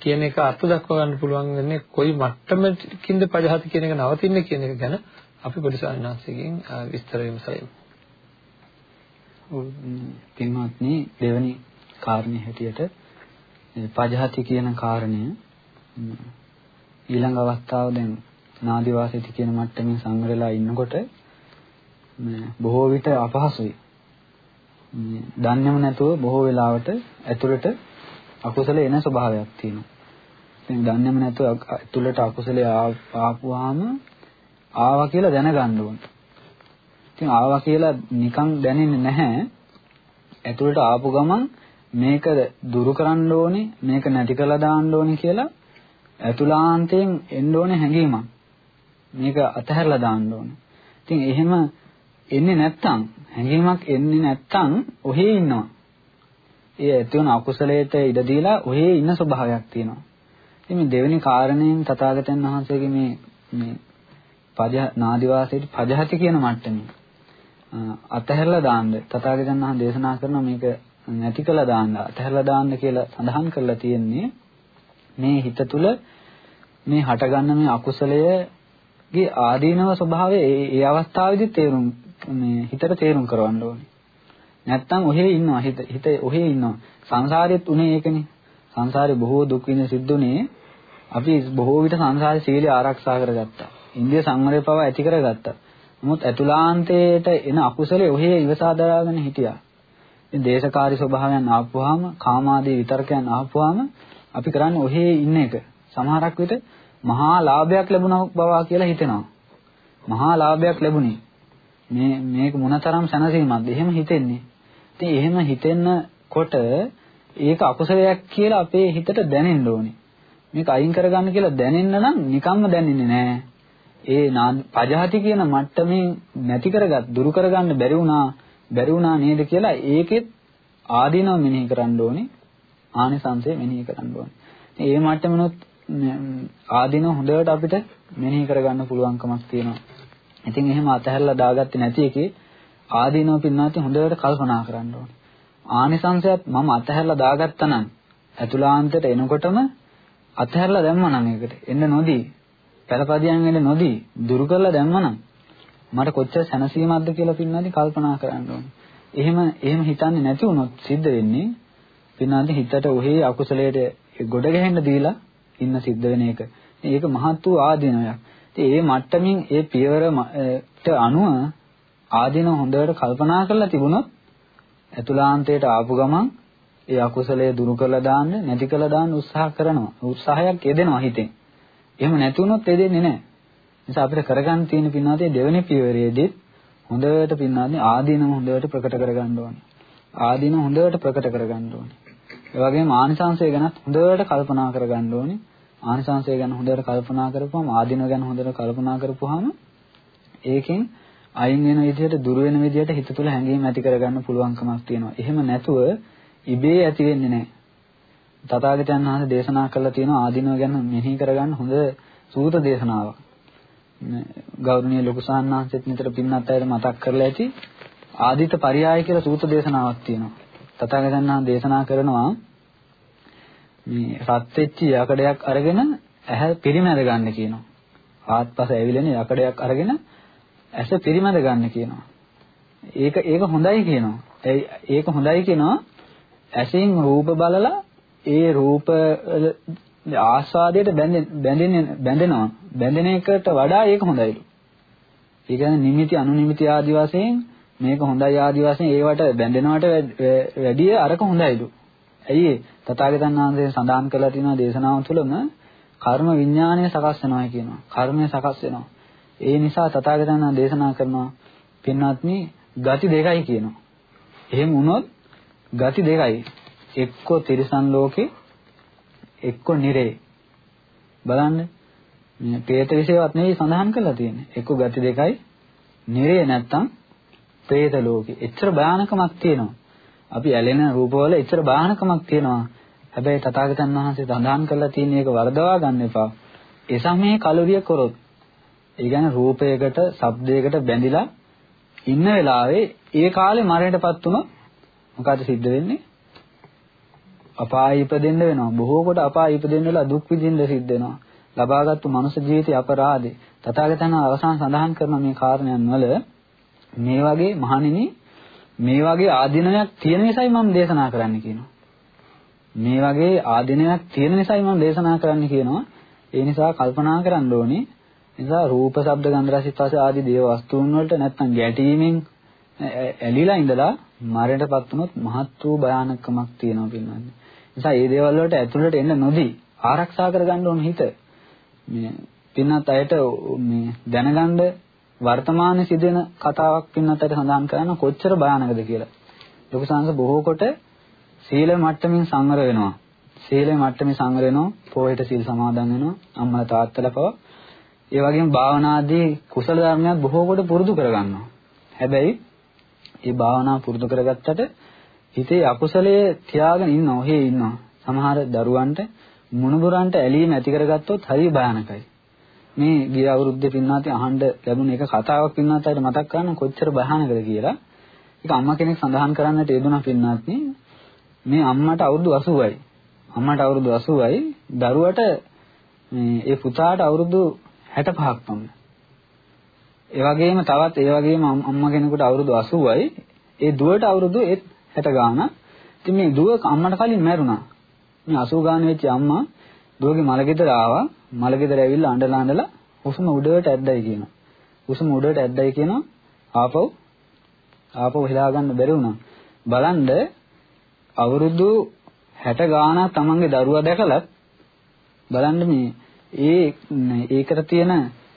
කියන එක අර්ථ දක්ව ගන්න පුළුවන් වෙන්නේ කොයි මට්ටමකින්ද පජහති කියන එක නවතින්නේ කියන එක ගැන අපි පොඩි සාහිණාංශයෙන් විස්තර විමසෙමු. පින්වත්නි දෙවැනි කාරණේ හැටියට පජහති කියන කාරණය ඊළඟ අවස්ථාව දැන් නාදිවාසීති කියන මට්ටමින් සංවරලා ඉන්නකොට බොහෝ විට අපහසුයි. දන්නේම නැතුව බොහෝ වෙලාවට ඇතුළට අකුසල එන ස්වභාවයක් තියෙනවා. ඉතින් දන්නේම නැතුව ඇතුළට අකුසලයේ ආපුවාම ආවා කියලා දැනගන්න ඕන. ඉතින් ආවා කියලා නිකන් දැනෙන්නේ නැහැ. ඇතුළට ආපු ගමන් මේක දුරු කරන්න ඕනේ, මේක නැති කරලා දාන්න ඕනේ කියලා ඇතුළාන්තයෙන් එන්න ඕනේ හැඟීමක්. මේක අතහැරලා දාන්න ඕනේ. ඉතින් එහෙම එන්නේ නැත්තම් හැඟීමක් එන්නේ නැත්තම් ඔහේ ඉන්නවා. ඒ ඇති වුණ අකුසලයට ඉඩ දීලා ඔහේ ඉන්න ස්වභාවයක් තියෙනවා. ඉතින් මේ දෙවෙනි කාරණයෙන් තථාගතයන් වහන්සේගේ මේ මේ පජ නාදිවාසයේ පජහති කියන මට්ටමේ අතහැරලා දාන්න තථාගතයන් වහන්සේ දේශනා කරන මේක නැති කළා දාන්න අතහැරලා දාන්න කියලා සඳහන් කරලා තියෙන්නේ මේ හිත තුළ මේ හටගන්න මේ අකුසලයේගේ ආදීනව ස්වභාවය ඒ ඒ අවස්ථාවේදී තේරුම් මේ හිතට තේරුම් කරවන්න ඕනේ. නැත්තම් ඔහේ ඉන්නවා හිත හිත ඔහේ ඉන්නවා. සංසාරෙත් උනේ ඒකනේ. සංසාරේ බොහෝ දුක් විඳ සිද්ධුනේ අපි බොහෝ විට සංසාරේ සීලය ආරක්ෂා කරගත්තා. ඉන්දිය සංවරය පවා ඇති කරගත්තා. නමුත් අතුලාන්තයට එන අකුසලේ ඔහේ ඉවසා දරාගෙන හිටියා. ඉතින් දේශකාරී ස්වභාවයන් ආපුවාම කාමාදී විතරකයන් ආපුවාම අපි කරන්නේ ඔහේ ඉන්න එක. සමහරක් විට මහා ලාභයක් ලැබුණා බවා කියලා හිතෙනවා. මහා ලාභයක් ලැබුණේ. මේ මේක මොනතරම් සැනසීමක්ද? එහෙම හිතෙන්නේ. ඉතින් එහෙම හිතෙන්නකොට ඒක අකුසලයක් කියලා අපේ හිතට දැනෙන්න ඕනේ. මේක අයින් කරගන්න කියලා දැනෙන්න නම් නිකම්ම දැනෙන්නේ නැහැ. ඒ පජහති කියන මට්ටමින් නැති කරගත් දුරු කරගන්න බැරි වුණා බැරි වුණා නේද කියලා ඒකෙත් ආදීනව මෙනෙහි කරන්න ඕනේ. ආනිසංසය මෙනෙහි කරන්න ඕනේ. ඒ මට්ටමනොත් ආදීන හොඳට අපිට මෙනෙහි කරගන්න පුළුවන්කමක් තියෙනවා. ඉතින් එහෙම අතහැරලා දාගත්තේ නැති එකේ ආදීනව පින්නාති හොඳට කල්පනා කරන්න ඕනේ. ආනිසංසයත් මම අතහැරලා දාගත්තා නම් ඇතුළාන්තයට එනකොටම අතහැරලා දැම්මනම් ඒකට එන්න නොදී පළපදියන් එන්න නොදී දුරු කරලා දැම්මනම් මට කොච්චර සැනසීමක්ද කියලා පින්නාති කල්පනා කරන්න ඕනේ. එහෙම එහෙම හිතන්නේ නැති වුණොත් සිද්ධ වෙන්නේ පින්නාති හිතට ඔහේ අකුසලයට ගොඩ ගැහෙන්න දීලා ඉන්න සිද්ධ වෙන එක. ඒක මහත් වූ ආධිනවයක්. ඉතින් ඒ මට්ටමින් ඒ පියවරට අනුව ආධිනව හොඳට කල්පනා කරලා තිබුණොත් ඇතුළාන්තයට ආපු ගමන් ඒ අකුසලයේ දුරු කරලා දාන්න නැති කරලා දාන්න උත්සාහ කරනවා. උත්සාහයක් යෙදෙනවා හිතෙන්. එහෙම නැති වුණොත් එදෙන්නේ නැහැ. නිසා අපිට කරගන්න තියෙන පින්නාතේ දෙවෙනි පියවරේදී හොඳට පින්නාදී ආදීනම හොඳට ප්‍රකට කරගන්න ඕනේ. ආදීන හොඳට ප්‍රකට කරගන්න ඕනේ. ඒ වගේම ආනිසංශය ගැනත් හොඳට කල්පනා කරගන්න ඕනේ. ආනිසංශය ගැන හොඳට කල්පනා කරපුවම ආදීන ගැන හොඳට කල්පනා කරපුවාම ඒකෙන් අයින් වෙන විදිහට දුර වෙන විදිහට හිත තුළ හැඟීම් ඇති කරගන්න පුළුවන්කමක් තියෙනවා. එහෙම නැතුව ඉබේ ඇති වෙන්නේ නැහැ. තථාගතයන් වහන්සේ දේශනා කළා තියෙනවා ආදීනව ගැන මෙනෙහි කරගන්න හොඳ සූත දේශනාවක්. ගෞරවනීය ලොකු සාන්නාංශෙත් නිතර පින්නත් අයට මතක් කරලා ඇති ආදිත පරියාය කියලා සූත දේශනාවක් තියෙනවා. තථාගතයන් වහන්සේ දේශනා කරනවා මේ රත් වෙච්ච යකඩයක් අරගෙන ඇහැ පිරිමැද ගන්න කියනවා. ආත්පස ඇවිලෙන යකඩයක් අරගෙන ඇස පිරිමැද ගන්න කියනවා. ඒක ඒක හොඳයි කියනවා. ඒක හොඳයි කියනවා. ඇසින් රූප බලලා ඒ රූප ආස්වාදයට බැඳෙන බැඳෙනවා. බැඳෙන එකට වඩා ඒක හොඳයිලු. ඒ කියන්නේ නිමිති අනුනිමිති ආදි වශයෙන් මේක හොඳයි ආදි වශයෙන් ඒවට බැඳෙනවට වැඩිය අරක හොඳයිලු. ඇයි තථාගතයන් වහන්සේ සඳහන් කළා තියෙනවා දේශනාව තුළම කර්ම විඥානය සකස් වෙනවා කියනවා. කර්මය සකස් වෙනවා. ඒ නිසා තථාගතයන් වහන්සේ දේශනා කරනවා පින්වත්නි ගති දෙකයි කියනවා. එහෙම වුණොත් ගති දෙකයි. එක්කෝ තිරිසන් ලෝකේ එක්කෝ නිරේ. බලන්න මේ പ്രേත විශේෂවත් නෙවෙයි සඳහන් කරලා තියෙන්නේ. එක්කෝ ගති දෙකයි නිරේ නැත්තම් പ്രേත ලෝකේ. එච්චර භයානකමක් තියෙනවා. අපි ඇලෙන රූපවල එච්චර භයානකමක් තියෙනවා. හැබැයි තථාගතයන් වහන්සේ සඳහන් කරලා තියෙන එක වරදවා ගන්න එපා. ඒ සමේ කලුරිය කරොත්. ඒ කියන්නේ රූපයකට, ශබ්දයකට බැඳිලා ඉන්න වෙලාවේ ඒ කාලේ මරණයටපත් වුණොත් මොකද සිද්ධ වෙන්නේ? අපාය ඉපදෙන්න වෙනවා. බොහෝ කොට අපාය ඉපදෙන්න වෙලා දුක් විඳින්න සිද්ධ වෙනවා. ලබාගත්තු මනුෂ්‍ය ජීවිතය අපරාධේ. තථාගතයන් අවසාන සඳහන් කරන මේ කාරණයන් වල මේ වගේ මහණෙනි මේ වගේ ආධිනවයක් තියෙන නිසායි මම දේශනා කරන්න කියනවා. මේ වගේ ආධිනවයක් තියෙන නිසායි මම දේශනා කරන්න කියනවා. ඒ නිසා කල්පනා කරන්න ඕනේ. නිසා රූප, ශබ්ද, ගන්ධ, රස, ස්පර්ශ ආදී දේව වස්තුන් වලට නැත්තම් ගැටීමෙන් ඇලිලා ඉඳලා මරණයටපත් වුණොත් මහත් වූ භයානකමක් තියෙනවා පින්නන්නේ. නිසා මේ දේවල් වලට ඇතුළට එන්න නොදී ආරක්ෂා කරගන්න ඕන හිත. මේ පින්නත් අයට මේ දැනගන්න වර්තමානයේ සිදුවෙන කතාවක් පින්නත් අයට සඳහන් කරන කොච්චර භයානකද කියලා. ලොකු සංස බොහෝ කොට සීල මට්ටමින් සංවර වෙනවා. සීලේ මට්ටමේ සංවර වෙනවා. පොයට සීල් සමාදන් වෙනවා. අම්මලා තාත්තලා පව. ඒ වගේම භාවනාදී කුසල ධර්මයක් බොහෝ කොට පුරුදු කරගන්නවා. හැබැයි මේ භාවනාව පුරුදු කරගත්තට හිතේ අකුසලයේ තියාගෙන ඉන්නවා. ඔහේ ඉන්නවා. සමහර දරුවන්ට මුණුබුරන්ට ඇලීම ඇති කරගත්තොත් හරි භයානකයි. මේ ගිය අවුරුද්දේ පින්නාති අහන්න ලැබුණ එක කතාවක් පින්නාත් අයට මතක් කරන්න කොච්චර භයානකද කියලා. ඒක අම්මා කෙනෙක් සඳහන් කරන්නට යෙදුණා පින්නාත්නි. මේ අම්මට අවුරුදු 80යි. අම්මට අවුරුදු 80යි. දරුවට මේ ඒ පුතාට අවුරුදු 65ක් පමණ. ඒ වගේම තවත් ඒ වගේම අම්මා කෙනෙකුට අවුරුදු 80යි. ඒ දුවට අවුරුදු 60 ගාණක්. ඉතින් මේ දුව අම්මට කලින් මැරුණා. මේ 80 ගාණ වෙච්ච අම්මා දුවගේ මලගෙදර ආවා. මලගෙදර ඇවිල්ලා අඬලා අඬලා හුස්ම උඩට ඇද්දයි කියනවා. හුස්ම උඩට ඇද්දයි කියනවා. ආපහු ආපහු හිලා ගන්න බැරි වුණා. බලන්න අවුරුදු 60 ගාණක් තමන්ගේ දරුවා දැකලත් බලන්න මේ ඒ ඒකට තියෙන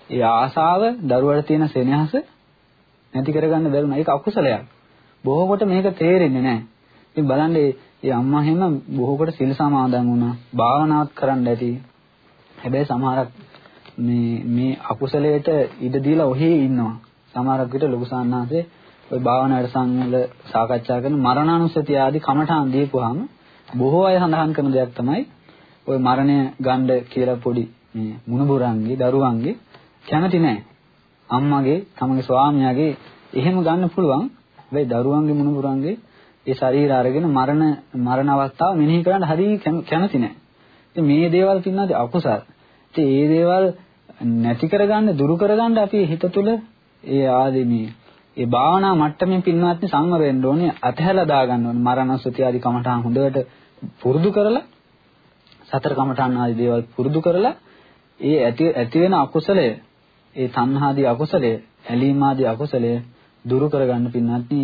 ඒ ආසාව දරුවට තියෙන සෙනෙහස නැති කරගන්න බැරුණා. ඒක අකුසලයක්. බොහෝ කොට මේක තේරෙන්නේ නැහැ. ඉතින් බලන්න මේ අම්මා හැම බොහෝ කොට සිල් සමාදන් වුණා. භාවනාවත් කරන්න ඇති. හැබැයි සමහරක් මේ මේ අකුසලයට ඉඩ දීලා ඔහි ඉන්නවා. සමහරක් විට ලොකු සාන්නාසේ ඔය භාවනා වැඩසටහන් වල සාකච්ඡා කරන මරණානුස්සතිය ආදී කමඨාන් දීපුවාම බොහෝ අය සඳහන් කරන දෙයක් තමයි ওই මරණය ගන්න කියලා පොඩි මේ මුණුබුරන්ගේ දරුවන්ගේ කැමති නැහැ. අම්මගේ තමගේ ස්වාමියාගේ එහෙම ගන්න පුළුවන්. හැබැයි දරුවන්ගේ මුණුබුරන්ගේ ඒ ශරීර අරගෙන මරණ මරණ අවස්ථාව මෙනෙහි කරන්න හරිය කැමති නැහැ. ඉතින් මේ දේවල් පින්නද අකුසල්. ඉතින් මේ දේවල් නැති කරගන්න දුරු කරගන්න අපි හිත තුළ ඒ ආදී මේ ඒ භාවනා මට්ටමින් පින්වත්නි සංවර වෙන්න ඕනේ අතහැලා දාගන්න ඕනේ මරණසුති ආදී කමඨාන් හොඳට පුරුදු කරලා සතර කමඨාන් ආදී දේවල් පුරුදු කරලා ඒ ඇති ඇති වෙන අකුසලය ඒ තණ්හාදී අකුසලය ඇලීම ආදී අකුසලය දුරු කරගන්න පින්වත්නි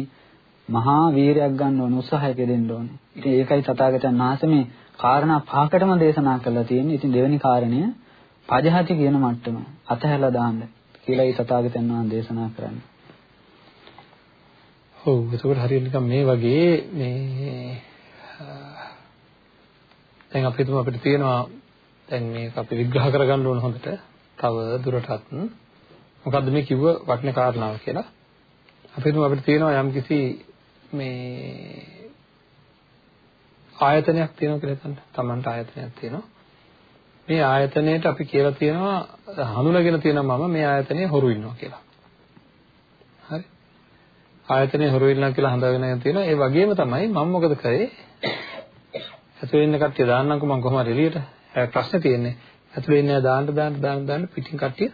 මහා වීරයක් ගන්න ඕන උත්සාහයක දෙන්න ඕනේ. ඉතින් ඒකයි තථාගතයන් වහන්සේ මේ කාරණා පහකටම දේශනා කරලා තියෙන්නේ. ඉතින් දෙවෙනි කාරණය පජහති කියන මට්ටම අතහැලා දාන්න කියලා ඒ තථාගතයන් වහන්සේ දේශනා කරන්නේ. ඔව් ඒකෝට හරියට නිකන් මේ වගේ මේ දැන් අපි හිතමු අපිට තියෙනවා දැන් මේක අපි විග්‍රහ කරගන්න ඕන හොඳට තව දුරටත් මොකද්ද මේ කිව්ව වටින කාරණාව කියලා අපි හිතමු අපිට තියෙනවා යම්කිසි මේ ආයතනයක් තියෙනවා කියලා හිතන්න. Tamanට ආයතනයක් තියෙනවා. මේ ආයතනයේට අපි කියලා තියෙනවා හඳුනගෙන තියෙනවා මම මේ ආයතනයේ හොරු ඉන්නවා කියලා. හරි. ආයතනයේ හොරු ඉන්නවා කියලා හඳගෙන තියෙනවා. ඒ වගේම තමයි මම මොකද කරේ? ඇතුලේ ඉන්න කට්ටිය දාන්නම්කෝ මම කොහොමද එළියට? ප්‍රශ්නේ තියෙන්නේ. ඇතුලේ ඉන්න අය දාන්න දාන්න දාන්න දාන්න පිටින් කට්ටිය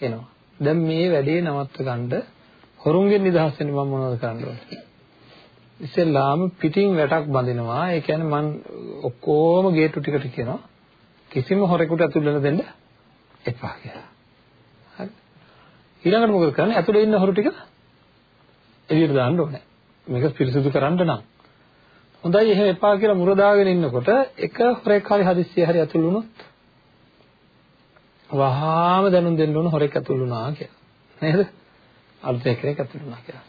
එනවා. දැන් මේ වැඩේ නවත්ත ගන්න හොරුන්ගෙන් නිදහස් වෙන්න මම මොනවද කරන්න ඕනේ? ඉස්සෙල්ලාම පිටින් වැටක් බඳිනවා. ඒ කියන්නේ මම ඔක්කොම ගේට්ටු ටිකට කියනවා. කිසිම හොරෙකුට ඇතුල් වෙන්න දෙන්න එපා කියලා. හරි. ඊළඟට මොකද කරන්නේ? ඇතුලේ ඉන්න හොරු ටික එළියට දාන්න ඕනේ. මේක පිරිසිදු කරන්න නම්. හොඳයි එහෙම එපා කියලා මුර දාගෙන ඉන්නකොට එක හොරෙක් හරි හදිස්සිය හරි ඇතුල් වුණොත් වහාම දැනුම් දෙන්න ඕන හොරෙක් ඇතුල් වුණා කියලා. නේද? අලුත් කෙනෙක් ඇතුල් වුණා කියලා.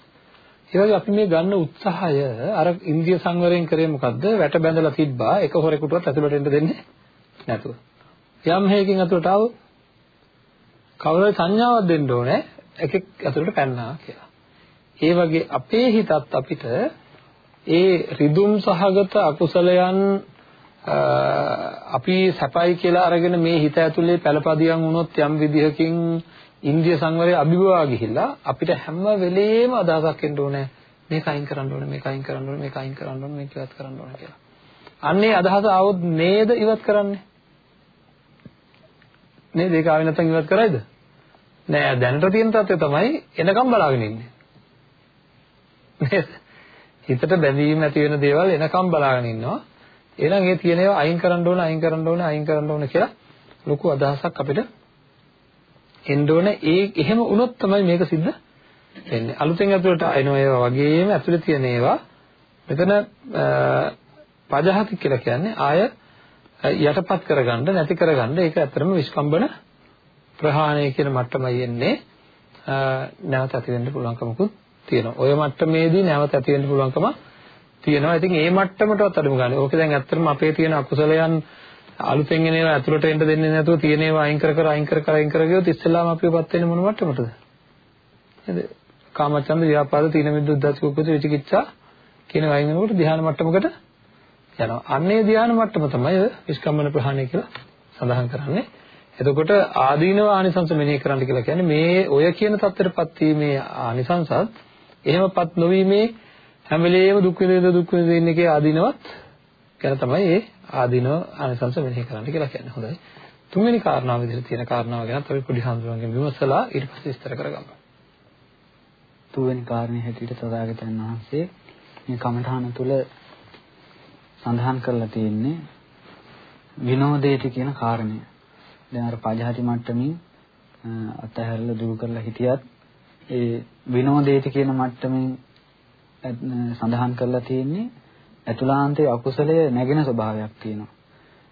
ඒ වගේ අපි මේ ගන්න උත්සාහය අර ඉන්දිය සංවරයෙන් කරේ මොකද්ද? වැට බැඳලා තිබ්බා එක හොරෙකුටවත් ඇතුළට එන්න දෙන්නේ නැතුව. යම් හේකින් ඇතුළට ආවොත් කවුරුහරි සංඥාවක් දෙන්න ඕනේ එකෙක් ඇතුළට පැන්නා කියලා. ඒ වගේ අපේ හිතත් අපිට ඒ රිදුම් සහගත අකුසලයන් අපි සැපයි කියලා අරගෙන මේ හිත ඇතුලේ පළපදියම් වුණොත් යම් විදිහකින් ඉන්ද්‍රිය සංවරය අභිභවා ගිහිල්ලා අපිට හැම වෙලේම අදහසක් එන්න ඕනේ මේක අයින් කරන්න ඕනේ මේක අයින් කරන්න ඕනේ මේක අයින් කරන්න ඕනේ මේක ඉවත් කරන්න ඕනේ කියලා. අන්නේ අදහස ආවොත් නේද ඉවත් කරන්නේ? නේද ඒක ආවේ නැත්නම් ඉවත් කරයිද? නෑ දැනට තියෙන තත්ත්වය තමයි එනකම් බලාගෙන ඉන්නේ. නේද? හිතට බැඳීම් ඇති වෙන දේවල් එනකම් බලාගෙන ඉන්නවා. එහෙනම් ඒ තියෙන ඒවා අයින් කරන්න ඕන අයින් කරන්න ඕන අයින් කරන්න ඕන කියලා ලොකු අදහසක් අපිට එන්න ඕන. ඒ එහෙම වුණොත් තමයි මේක සිද්ධ වෙන්නේ. අලුතෙන් ඇතුළට එන ඒවා වගේම ඇතුළේ තියෙන ඒවා මෙතන පජහති කියලා කියන්නේ ආය යටපත් කරගන්න නැති කරගන්න ඒක ඇත්තටම විස්කම්බන ප්‍රහාණය කියන මට්ටමයි එන්නේ නැවත ඇති වෙන්න පුළුවන්කමකුත් තියෙනවා. ඔය මට්ටමේදී නැවත ඇති වෙන්න පුළුවන්කම තියෙනවා. ඉතින් ඒ මට්ටමටවත් අඩුම ගන්න. ඕකේ දැන් ඇත්තටම අපේ තියෙන අකුසලයන් අලුතෙන් එන ඒවා ඇතුළට එන්න දෙන්නේ නැතුව තියෙන ඒවා අයින් කර කර අයින් කර කර අයින් කර ගියොත් ඉස්සෙල්ලාම අපිවපත් වෙන්නේ මොන මට්ටමටද? නේද? කාමචන්ද ව්‍යාපාද තීන මිද්ද උද්ධච්ච කුක්කුච විචිකිච්ඡා කියන වයින් වෙනකොට ධ්‍යාන මට්ටමකට යනවා. අන්නේ ධ්‍යාන මට්ටම තමයි ඔය විස්කම්මන ප්‍රහාණය කියලා සඳහන් කරන්නේ. එතකොට ආදීනව ආනිසංස මෙනෙහි කරන්න කියලා කියන්නේ මේ ඔය කියන தත්තරපත් වීමේ ආනිසංසත් එහෙමපත් නොවීමේ හැම වෙලේම දුක් විඳින දුක් විඳින එකේ ආදීනවත් ගැන තමයි ඒ ආදීනව ආනිසංස මෙනෙහි කරන්න කියලා කියන්නේ. හොඳයි. තුන්වෙනි කාරණාව විදිහට තියෙන කාරණාව ගැන අපි පොඩි හඳුනගන්න විමසලා ඊට පස්සේ විස්තර කරගමු. තුන්වෙනි කාරණේ හැටියට තථාගතයන් වහන්සේ මේ කමඨාන තුල සඳහන් කරලා තියෙන්නේ විනෝදේති කියන කාරණය. දැන් අර පජහති මට්ටමින් අතහැරලා දුරු කරලා හිටියත් ඒ විනෝදේති කියන මට්ටමින් සඳහන් කරලා තියෙන්නේ අතුලාන්තයේ අකුසලය නැගෙන ස්වභාවයක් තියෙනවා.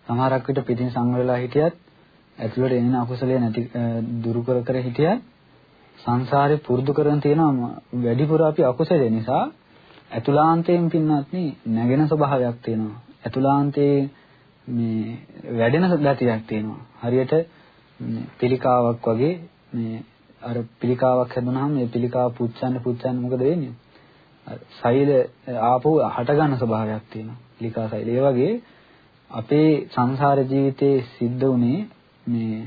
සමහරක් විට පිටින් සංවරලා හිටියත් ඇතුළට එන අකුසලය නැති දුරු කර කර හිටියත් සංසාරේ පුරුදු කරගෙන තියෙනවා වැඩිපුර අපි අකුසලය නිසා ඇතුලාන්තයෙන් පින්නත් නැගෙන ස්වභාවයක් තියෙනවා. ඇතුලාන්තයේ මේ වැඩෙන ගතියක් තියෙනවා. හරියට පිළිකාවක් වගේ මේ අර පිළිකාවක් හැදුනහම මේ පිළිකාව පුච්චන්න පුච්චන්න මොකද වෙන්නේ? සෛල ආපහු හට ගන්න ස්වභාවයක් තියෙනවා. පිළිකා සෛල. ඒ වගේ අපේ සංසාර ජීවිතේ සිද්ධ වුණේ මේ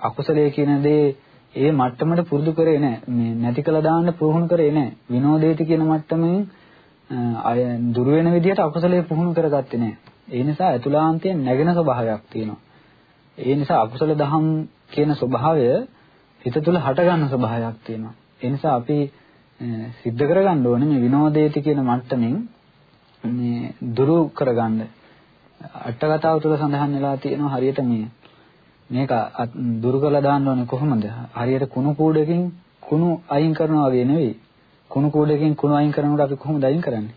අකුසලයේ කියන දේ ඒ මට්ටමට පුරුදු කරේ නැහැ. මේ නැති කළා දාන්න පුහුණු කරේ නැහැ. විනෝදේති කියන මට්ටමෙන් අය දුර වෙන විදිහට අකුසලයේ පුහුණු කරගත්තේ නැහැ. ඒ නිසා අතුලාන්තයෙන් නැගෙන ස්වභාවයක් තියෙනවා. ඒ නිසා අකුසල දහම් කියන ස්වභාවය හිත තුළ හට ගන්න ස්වභාවයක් තියෙනවා. ඒ නිසා අපි සිද්ධ කරගන්න ඕනේ මේ විනෝදේති කියන මට්ටමින් මේ දුරු කරගන්න. අටකතාව තුළ සඳහන් වෙලා තියෙනවා හරියට මේ මේක දුරු කරලා දාන්න ඕනේ කොහොමද? හරියට කුණු කූඩකින් කුණු අයින් කරනවා වගේ නෙවෙයි. කුණු කූඩකින් කුණු අයින් කරනකොට අපි කොහොමද අයින් කරන්නේ?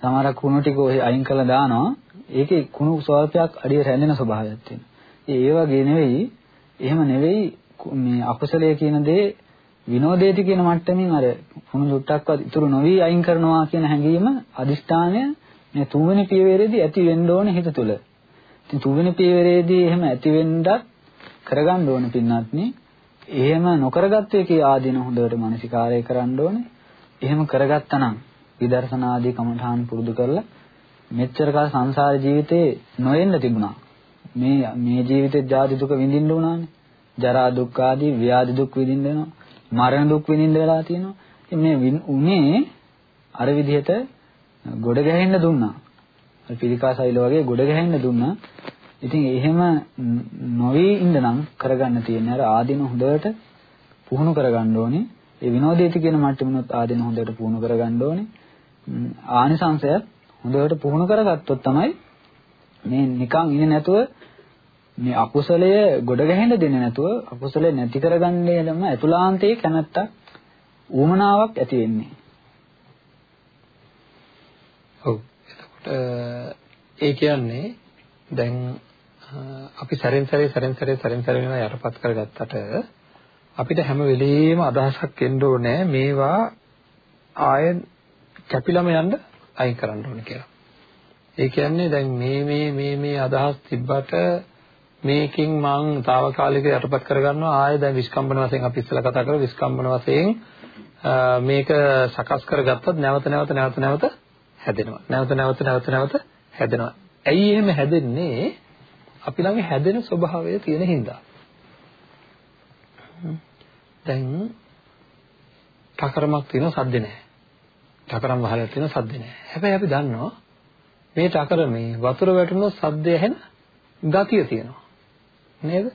සමහර කුණු ටික ඔය අයින් කරලා දානවා. ඒකේ කුණු ස්වල්පයක් අඩිය රැඳෙන ස්වභාවයක් තියෙනවා. ඒ වගේ නෙවෙයි. එහෙම නෙවෙයි මේ අකුසලයේ කියන දේ විනෝදේති කියන මට්ටමින් අර කුණු දුට්ටක්වත් ඉතුරු නොවි අයින් කරනවා කියන හැඟීම අදිෂ්ඨානය මේ තුන්වෙනි පියවරේදී ඇති වෙන්න ඕනේ හිත තුළ. ඉතින් තුන්වෙනි පියවරේදී එහෙම ඇති වෙන්නත් කරගන්න ඕනේ පින්නත්නි. එහෙම නොකරගත්ත එකේ ආදීන හොඳට මානසිකාරය කරන්න ඕනේ. එහෙම කරගත්තා නම් විදර්ශනාදී කමඨාන් පුරුදු කරලා මෙච්චර කාල සංසාර ජීවිතේ නොයෙන්න තිබුණා. මේ මේ ජීවිතේ ජාති දුක විඳින්න උනානේ. ජරා දුක් ආදී ව්‍යාධි දුක් විඳින්න වෙනවා. මරණ දුක් විඳින්න වෙලා තියෙනවා. ඉතින් මේ උනේ අර විදිහට ගොඩ ගැහෙන්න දුන්නා. පිළිකා සෛල වගේ ගොඩ ගැහෙන්න දුන්නා. ඉතින් එහෙම නොවි ඉඳනම් කරගන්න තියෙන්නේ අර ආදින හොඳට පුහුණු කරගන්න ඕනේ. ඒ විනෝදීති කියන මට්ටමිනුත් ආදින හොඳට පුහුණු කරගන්න ඕනේ. ආනිසංශය හොඳට පුහුණු කරගත්තොත් තමයි මේ නිකන් ඉන්නේ නැතුව මේ අකුසලය ගොඩ ගැහෙන්න දෙන්නේ නැතුව අකුසලය නැති කරගන්නේ තමයි අතුලාන්තයේ කැමැත්තක් ඌමනාවක් ඇති වෙන්නේ. ඔව්. එතකොට ඒ කියන්නේ දැන් අපි සැරෙන් සැරේ සැරෙන් සැරේ සැරෙන් සැරේ මේවා යටපත් කරගත්තට අපිට හැම වෙලෙම අදහසක් එන්න ඕනේ මේවා ආය කැපිලම යන්න අයින් කරන්න ඕනේ කියලා. ඒ කියන්නේ දැන් මේ මේ මේ මේ අදහස් තිබ්බට මේකෙන් මං తాවකාලික යටපත් කරගන්නවා ආය දැන් විස්කම්බන වශයෙන් අපි ඉස්සෙල්ලා කතා කරා විස්කම්බන වශයෙන් මේක සකස් කරගත්තත් නැවත නැවත නැවත නැවත හැදෙනවා. නැවත නැවත නැවත නැවත හැදෙනවා. ඇයි එහෙම හැදෙන්නේ? අපි ළඟ හැදෙන ස්වභාවය තියෙන හින්දා. දැන් ටකරමක් තියෙන සද්ද නැහැ. ටකරම් වහලක් තියෙන සද්ද නැහැ. හැබැයි අපි දන්නවා මේ ටකරමේ වතුර වැටුණොත් සද්ද ඇහෙන ගතිය තියෙනවා. නේද?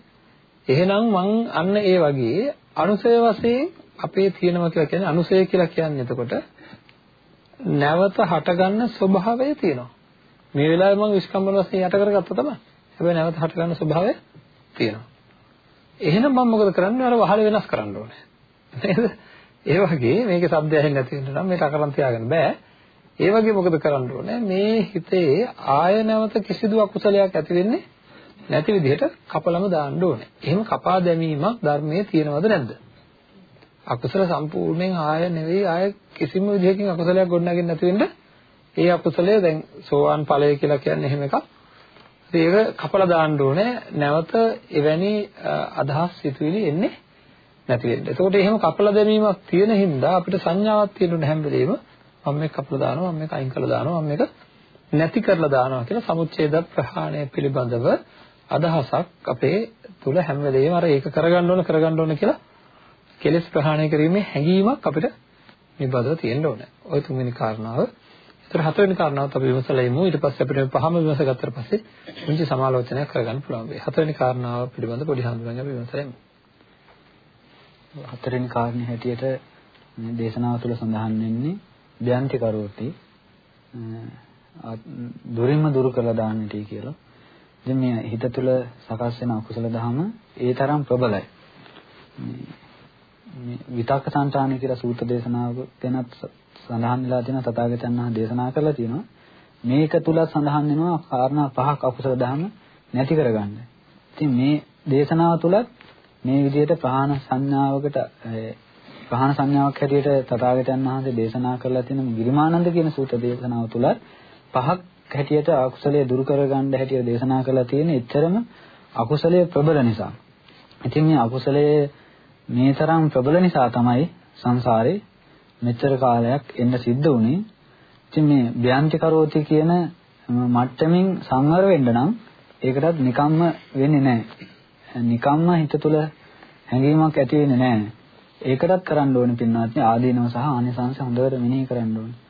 එහෙනම් මං අන්න ඒ වගේ අනුසය වශයෙන් අපේ තියෙනවා කියලා කියන්නේ අනුසය කියලා කියන්නේ එතකොට නැවත හටගන්න ස්වභාවය තියෙනවා. මේ වෙලාවේ මම විස්කම්බන වශයෙන් යට කරගත්තා තමයි. හැබැයි නැවත හටගන්න ස්වභාවය තියෙනවා. එහෙනම් මම මොකද කරන්නේ? අර වහල වෙනස් කරන්න ඕනේ. නේද? ඒ වගේ මේකේ શબ્ද ඇහෙන්නේ නැති වෙන්න නම් මේක අකරන් තියාගන්න බෑ. ඒ වගේ මොකද කරන්න ඕනේ? මේ හිතේ ආය නැවත කිසිදු අකුසලයක් ඇති වෙන්නේ නැති විදිහට කපලම දාන්න ඕනේ. එහෙම කපා දැමීමක් ධර්මයේ තියෙනවද නැද්ද? අකුසල සම්පූර්ණයෙන් ආය නෙවෙයි ආය කිසිම විදිහකින් අකුසලයක් ගොඩනගෙන්නේ නැති වෙන්න ඒ අකුසලය දැන් සෝවාන් ඵලය කියලා කියන්නේ එහෙම එකක්. ඒක කපලා දාන්න ඕනේ නැවත එවැනි අදහස් සිතුවිලි එන්නේ නැති වෙන්න. එතකොට එහෙම කපලා දැමීමක් තියෙන හින්දා අපිට සංඥාවක් තියෙනුන හැම වෙලේම මම මේක කපලා දානවා මම මේක අයින් කරලා දානවා මම මේක නැති කරලා දානවා කියලා සමුච්ඡේද ප්‍රහාණය පිළිබඳව අදහසක් අපේ තුල හැම වෙලේම අර ඒක කරගන්න ඕන කරගන්න ඕන කියලා කෙලෙස් ප්‍රහාණය කිරීමේ හැඟීමක් අපිට නිබඳව තියෙන්න ඕනේ. ওই තුන්වෙනි කාරණාව. ඒතර හතරවෙනි කාරණාවත් අපි විමසලා ඉමු. ඊට පස්සේ අපිට මේ පහම විමසගත්තට පස්සේ මුංචි සමාලෝචනයක් කරගන්න පුළුවන් වෙයි. හතරවෙනි කාරණාව පිළිබඳ පොඩි හඳුනගන්න අපි විමසලා ඉමු. හතරවෙනි කාරණේ හැටියට මේ දේශනාව තුළ සඳහන් වෙන්නේ ව්‍යන්ති කරෝති දුරින්ම දුරු කරලා දාන්නටි කියලා. ඉතින් මේ හිත තුළ සකස් වෙන අකුසල දහම ඒ තරම් ප්‍රබලයි. මේ විතක්ක සංචාන කියලා සූත්‍ර දේශනාවක ගැනත් සඳහන් වෙලා තියෙන තථාගතයන් වහන්සේ දේශනා කරලා තියෙනවා. මේක තුල සඳහන් වෙනවා කාරණා පහක් අකුසල දහම නැති කරගන්න. ඉතින් මේ දේශනාව තුලත් මේ විදිහට ප්‍රහාණ සංඥාවකට ප්‍රහාණ සංඥාවක් හැටියට තථාගතයන් වහන්සේ දේශනා කරලා තියෙන ගිරිමානන්ද කියන සූත්‍ර දේශනාව තුලත් පහක් හැටියට අකුසලයේ දුරු කරගන්න හැටියට දේශනා කරලා තියෙන එච්චරම අකුසලයේ ප්‍රබල නිසා. ඉතින් මේ අකුසලයේ මේ තරම් ප්‍රබල නිසා තමයි සංසාරේ මෙච්චර කාලයක් එන්න සිද්ධ වුනේ. ඉතින් මේ ව්‍යන්ති කරෝති කියන මට්ටමින් සංවර වෙන්න නම් ඒකටත් නිකම්ම වෙන්නේ නැහැ. නිකම්ම හිත තුළ හැඟීමක් ඇති වෙන්නේ නැහැ. ඒකටත් කරන්න ඕනේ පින්නාත්නි ආදීනව සහ ආනිසංශ හොඳට මෙනෙහි කරන්න ඕනේ.